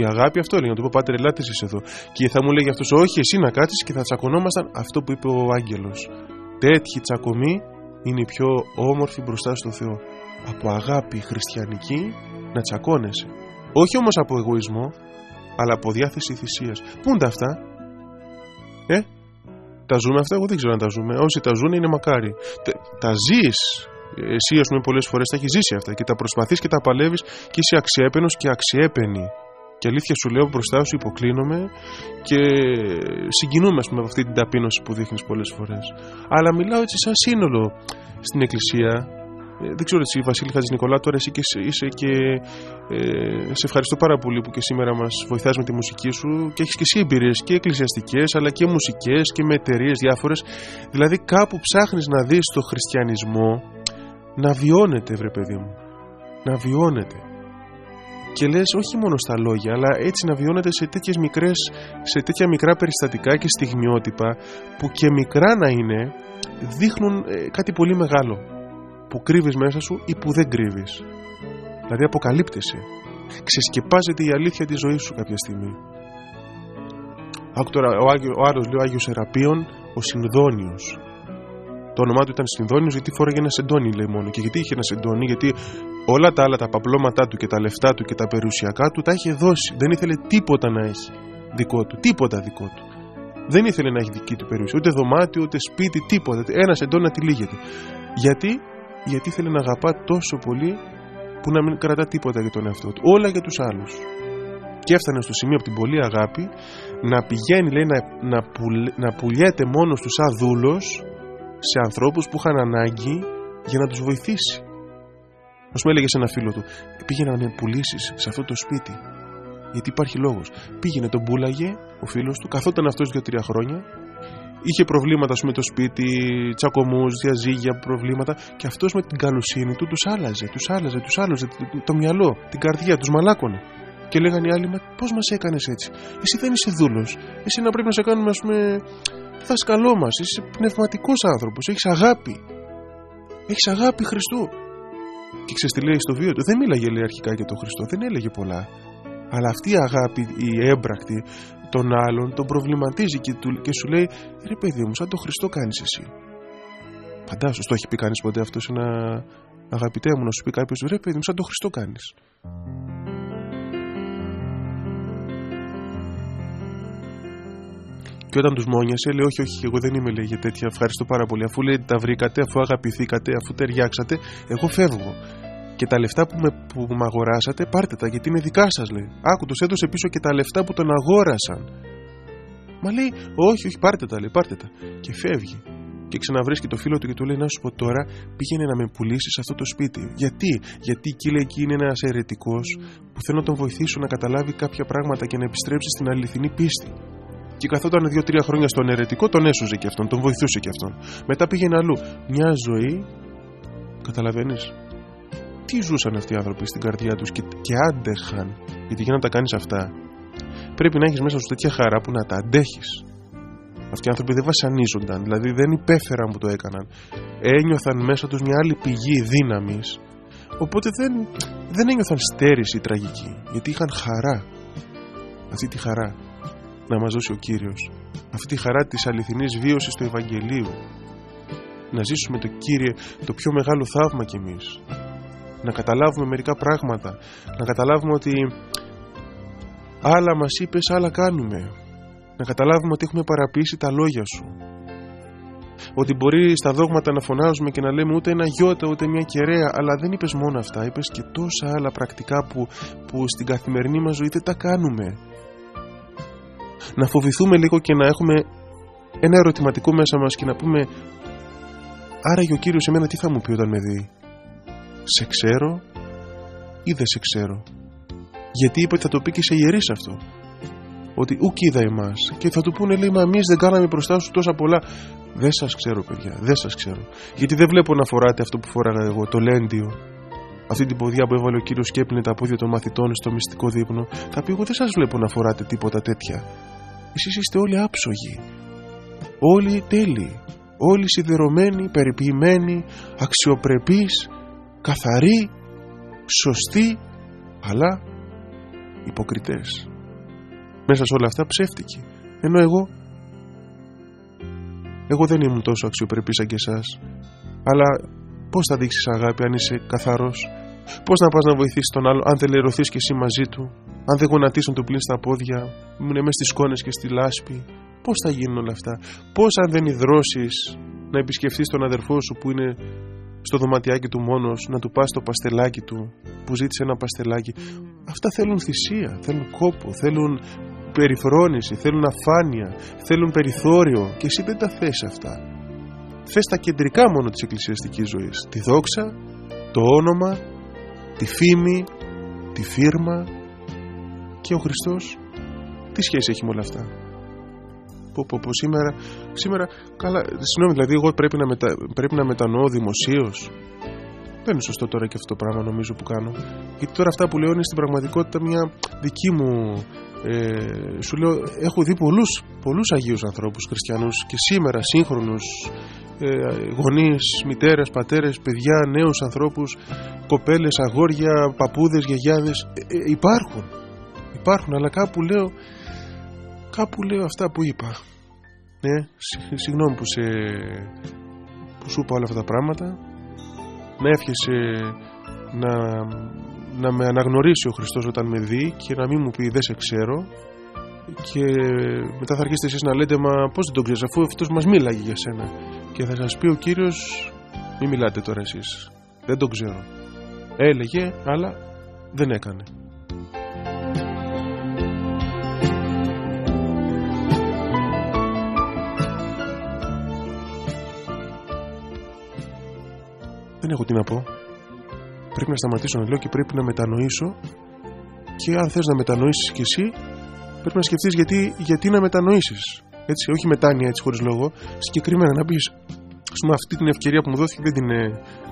Η αγάπη αυτό έλεγε, να του πω πάτερ, ελάτε εσείς εδώ. Και θα μου λέγει αυτός, Όχι, εσύ να κάτσεις και θα τσακωνόμασταν αυτό που είπε ο Άγγελος. Τέτοιοι τσακωμοί είναι οι πιο όμορφοι μπροστά στο Θεό. Από αγάπη χριστιανική να τσακώνεσαι. Όχι όμως από εγωισμό, αλλά από διάθεση θυσίας. Πού είναι τα αυτά, Ε, τα ζούμε αυτά, εγώ δεν ξέρω αν τα ζούμε. Όσοι τα ζουν είναι μακάρι. Τα ζεις. Εσύ, ας πούμε, πολλές φορές τα έχεις ζήσει αυτά και τα προσπαθείς και τα παλεύεις και είσαι αξιέπαινος και αξιέπαινη. Και αλήθεια σου λέω μπροστά σου υποκλίνομαι και συγκινούμε πούμε, από αυτή την ταπείνωση που δείχνεις πολλές φορές. Αλλά μιλάω έτσι σαν σύνολο στην εκκλησία ε, δεν ξέρω εσύ Βασίλη Χατζη Νικολά τώρα εσύ και είσαι και ε, σε ευχαριστώ πάρα πολύ που και σήμερα μας βοηθάς με τη μουσική σου και έχεις και εσύ εμπειρίες και εκκλησιαστικές αλλά και μουσικές και με εταιρείες διάφορες. Δηλαδή κάπου ψάχνεις να δεις το χριστιανισμό να βιώνεται βρε παιδί μου. Να βιώνεται. Και λες όχι μόνο στα λόγια αλλά έτσι να βιώνεται σε, τέτοιες μικρές, σε τέτοια μικρά περιστατικά και στιγμιότυπα που και μικρά να είναι δείχνουν ε, κάτι πολύ μεγάλο που κρύβεις μέσα σου ή που δεν κρύβεις. Δηλαδή αποκαλύπτεσαι. Ξεσκεπάζεται η αλήθεια της ζωής σου κάποια στιγμή. Άκου τώρα, ο, Άγιο, ο άλλος λέει ο Άγιος Εραπείων, ο Συνδόνιος. Το όνομά του ήταν Συνδόνιος γιατί φόρεγε ένα σεντόνι λέει μόνο. Και γιατί είχε ένα σεντόνι, γιατί όλα τα άλλα τα παπλώματά του και τα λεφτά του και τα περιουσιακά του τα είχε δώσει. Δεν ήθελε τίποτα να έχει δικό του. Τίποτα δικό του. Δεν ήθελε να έχει δική του περιουσία. Ούτε δωμάτιο, ούτε σπίτι, τίποτα. Ένα σεντόνι να τυλίγεται. Γιατί; Γιατί ήθελε να αγαπά τόσο πολύ που να μην κρατά τίποτα για τον εαυτό του. Όλα για τους άλλους. Και έφτανε στο σημείο από την πολλή αγάπη να πηγαίνει, λέει, να, να, να πουλιέται μόνος τους σαν δούλος σε ανθρώπους που είχαν ανάγκη για να τους βοηθήσει. Α πούμε, έλεγε σε ένα φίλο του, πήγαινε να με πουλήσεις σε αυτό το σπίτι. Γιατί υπάρχει λόγος. Πήγαινε, τον πουλάγε ο φίλος του, καθόταν αυτός δύο-τρία χρόνια, είχε προβλήματα με το σπίτι, τσακωμούς, διαζύγια, προβλήματα και αυτός με την καλοσύνη του τους άλλαζε, τους άλλαζε, τους άλλαζε το μυαλό, την καρδιά, τους μαλάκωνε. Και λέγανε οι άλλοι, Μα πώς μας έκανες έτσι; Εσύ δεν είσαι δούλος. Εσύ να πρέπει να σε κάνουμε, ας πούμε, δάσκαλό μα. Είσαι πνευματικός άνθρωπος. Έχεις αγάπη. Έχεις αγάπη Χριστού. Και ξέρεις τι λέει στο βίο του; Δεν μίλαγε λέει αρχικά για τον Χριστό. Δεν έλεγε πολλά. Αλλά αυτή η αγάπη, η έμπρακτη των άλλων, τον προβληματίζει και, του, και σου λέει ρε παιδί μου, σαν τον Χριστό κάνεις εσύ. Φαντάσου, το έχει πει κανείς ποτέ αυτός σε ένα αγαπητέ μου να σου πει κάποιος ρε παιδί μου, σαν τον Χριστό κάνεις. Και όταν τους μόνιασε, λέει: Όχι, όχι, εγώ δεν είμαι λέει, για τέτοια. Ευχαριστώ πάρα πολύ. Αφού λέει τα βρήκατε, αφού αγαπηθήκατε, αφού ταιριάξατε, εγώ φεύγω. Και τα λεφτά που με, που με αγοράσατε, πάρτε τα γιατί είναι δικά σας, λέει. Άκου, τους έδωσε πίσω και τα λεφτά που τον αγόρασαν. Μα λέει: Όχι, όχι, πάρτε τα, λέει, πάρτε τα. Και φεύγει. Και ξαναβρίσκει το φίλο του και του λέει: Να σου πω τώρα, πήγαινε να με πουλήσεις αυτό το σπίτι. Γιατί, γιατί εκεί λέει εκεί είναι ένας αιρετικός που θέλω να τον βοηθήσω να καταλάβει κάποια πράγματα και να επιστρέψει στην αληθινή πίστη και καθόταν δύο-τρία χρόνια στον αιρετικό, τον έσωζε και αυτόν, τον βοηθούσε και αυτόν. Μετά πήγαινε αλλού. Μια ζωή, καταλαβαίνεις, τι ζούσαν αυτοί οι άνθρωποι στην καρδιά τους και, και άντεχαν; Γιατί για να τα κάνεις αυτά, πρέπει να έχεις μέσα σου τέτοια χαρά που να τα αντέχεις. Αυτοί οι άνθρωποι δεν βασανίζονταν, δηλαδή δεν υπέφεραν που το έκαναν. Ένιωθαν μέσα τους μια άλλη πηγή δύναμης. Οπότε δεν, δεν ένιωθαν στέρηση τραγική, γιατί είχαν χαρά. Αυτή τη χαρά να μας δώσει ο Κύριος αυτή τη χαρά της αληθινής βίωσης του Ευαγγελίου να ζήσουμε το Κύριε το πιο μεγάλο θαύμα κι εμείς να καταλάβουμε μερικά πράγματα να καταλάβουμε ότι άλλα μας είπες άλλα κάνουμε. Να καταλάβουμε ότι έχουμε παραποιήσει τα λόγια σου. Ότι μπορεί στα δόγματα να φωνάζουμε και να λέμε ούτε ένα γιώτα ούτε μια κεραία αλλά δεν είπες μόνο αυτά είπες και τόσα άλλα πρακτικά που, που στην καθημερινή μας ζωή δεν τα κάνουμε. Να φοβηθούμε λίγο και να έχουμε ένα ερωτηματικό μέσα μας και να πούμε άραγε ο Κύριος εμένα τι θα μου πει όταν με δει; Σε ξέρω ή δεν σε ξέρω γιατί είπε ότι θα το πει και σε ιερείς αυτό. Ότι ουκ είδα εμάς και θα του πούνε λέει μα εμείς δεν κάναμε μπροστά σου τόσα πολλά δεν σας ξέρω παιδιά δεν σας ξέρω γιατί δεν βλέπω να φοράτε αυτό που φοράγα εγώ το λέντιο. Αυτή την ποδιά που έβαλε ο κύριος και έπινε τα πόδια των μαθητών στο μυστικό δείπνο, θα πει: Εγώ δεν σας βλέπω να φοράτε τίποτα τέτοια. Εσείς είστε όλοι άψογοι, όλοι τέλειοι, όλοι σιδερωμένοι, περιποιημένοι, αξιοπρεπείς, καθαροί, σωστοί, αλλά υποκριτές. Μέσα σε όλα αυτά ψεύτικοι. Ενώ εγώ, εγώ δεν ήμουν τόσο αξιοπρεπής σαν και εσάς, αλλά πώς θα δείξεις αγάπη αν είσαι καθαρός, Πώς να πας να βοηθήσεις τον άλλο, αν δεν λερωθείς και εσύ μαζί του, αν δεν γονατίσουν το πλήν στα πόδια, είναι μέσα στις σκόνες και στη λάσπη; Πώς θα γίνουν όλα αυτά, Πώς αν δεν υδρώσεις να επισκεφθείς τον αδερφό σου που είναι στο δωματιάκι του μόνος, να του πας το παστελάκι του που ζήτησε ένα παστελάκι. Αυτά θέλουν θυσία, θέλουν κόπο, θέλουν περιφρόνηση, θέλουν αφάνεια, θέλουν περιθώριο και εσύ δεν τα θες αυτά. Θες τα κεντρικά μόνο της εκκλησιαστικής ζωής. Τη δόξα, το όνομα, τη φήμη, τη φύρμα και ο Χριστός τι σχέση έχει με όλα αυτά; Πω, πω, πω, σήμερα, σήμερα, καλά, συγγνώμη, δηλαδή εγώ πρέπει να, μετα, πρέπει να μετανοώ δημοσίως. Δεν είναι σωστό τώρα και αυτό το πράγμα νομίζω που κάνω. Γιατί τώρα αυτά που λέω είναι στην πραγματικότητα μια δική μου ε, σου λέω έχω δει πολλούς, πολλούς Αγίους ανθρώπους χριστιανούς και σήμερα σύγχρονους ε, γονείς, μητέρες, πατέρες, παιδιά, νέους ανθρώπους, κοπέλες, αγόρια, παππούδες, γιαγιάδες ε, ε, υπάρχουν. Υπάρχουν, αλλά κάπου λέω κάπου λέω αυτά που είπα. Ναι, συγγνώμη που, σε, που σου είπα όλα αυτά τα πράγματα. Με έφυγε να, να με αναγνωρίσει ο Χριστός όταν με δει και να μην μου πει δεν σε ξέρω και μετά θα αρχίσετε εσείς να λέτε μα πώς δεν τον ξέρεις αφού αυτός μας μίλαγε για σένα και θα σας πει ο Κύριος μη μιλάτε τώρα εσείς δεν τον ξέρω έλεγε αλλά δεν έκανε. Δεν έχω τι να πω. Πρέπει να σταματήσω να λέω και πρέπει να μετανοήσω. Και αν θες να μετανοήσεις κι εσύ πρέπει να σκεφτείς γιατί, γιατί να μετανοήσεις. Έτσι, όχι μετάνοια έτσι χωρίς λόγο. Συγκεκριμένα να πεις ας πούμε αυτή την ευκαιρία που μου δόθηκε δεν την ε,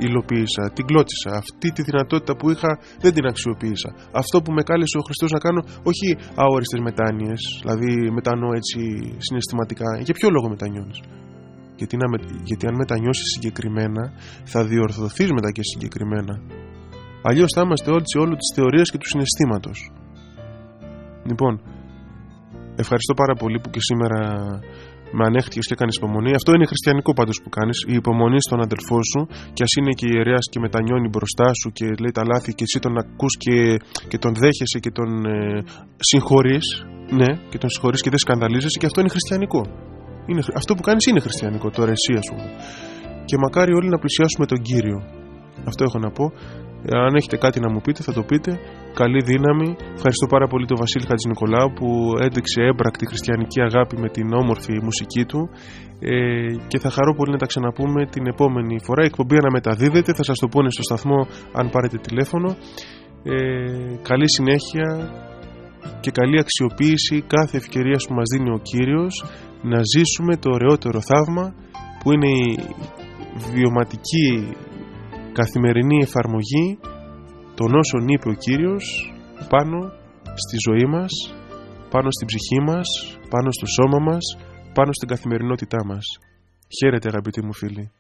υλοποίησα την κλώτησα, αυτή τη δυνατότητα που είχα δεν την αξιοποίησα. Αυτό που με κάλεσε ο Χριστός να κάνω όχι αόριστες μετάνοιες δηλαδή μετανοώ έτσι συναισθηματικά. Για ποιο λόγο μετανιώνεις; Γιατί, να, γιατί αν μετανιώσεις συγκεκριμένα θα διορθωθείς μετά και συγκεκριμένα Αλλιώς θα είμαστε όλοι σε όλο της θεωρίας και του συναισθήματος. Λοιπόν, ευχαριστώ πάρα πολύ που και σήμερα με ανέχτηκε και έκανες υπομονή. Αυτό είναι χριστιανικό πάντως που κάνεις. Η υπομονή στον αδελφό σου, και ας είναι και ιερέας και μετανιώνει μπροστά σου και λέει τα λάθη και εσύ τον ακούς και, και τον δέχεσαι και τον ε, συγχωρείς. Ναι, και τον συγχωρείς και δεν σκανδαλίζεσαι και αυτό είναι χριστιανικό. Είναι, αυτό που κάνεις είναι χριστιανικό τώρα, εσύ α πούμε. Και μακάρι όλοι να πλησιάσουμε τον κύριο. Αυτό έχω να πω. Αν έχετε κάτι να μου πείτε θα το πείτε. Καλή δύναμη. Ευχαριστώ πάρα πολύ τον Βασίλη Χατζηνικολάου που έδειξε έμπρακτη χριστιανική αγάπη με την όμορφη μουσική του ε, και θα χαρώ πολύ να τα ξαναπούμε την επόμενη φορά. Η εκπομπή αναμεταδίδεται, θα σας το πούνε στο σταθμό αν πάρετε τηλέφωνο. Ε, καλή συνέχεια και καλή αξιοποίηση κάθε ευκαιρία που μας δίνει ο Κύριος να ζήσουμε το ωραιότερο θαύμα που είναι η βιωματική καθημερινή εφαρμογή των όσων είπε ο Κύριος πάνω στη ζωή μας, πάνω στην ψυχή μας, πάνω στο σώμα μας, πάνω στην καθημερινότητά μας. Χαίρετε αγαπητοί μου φίλοι.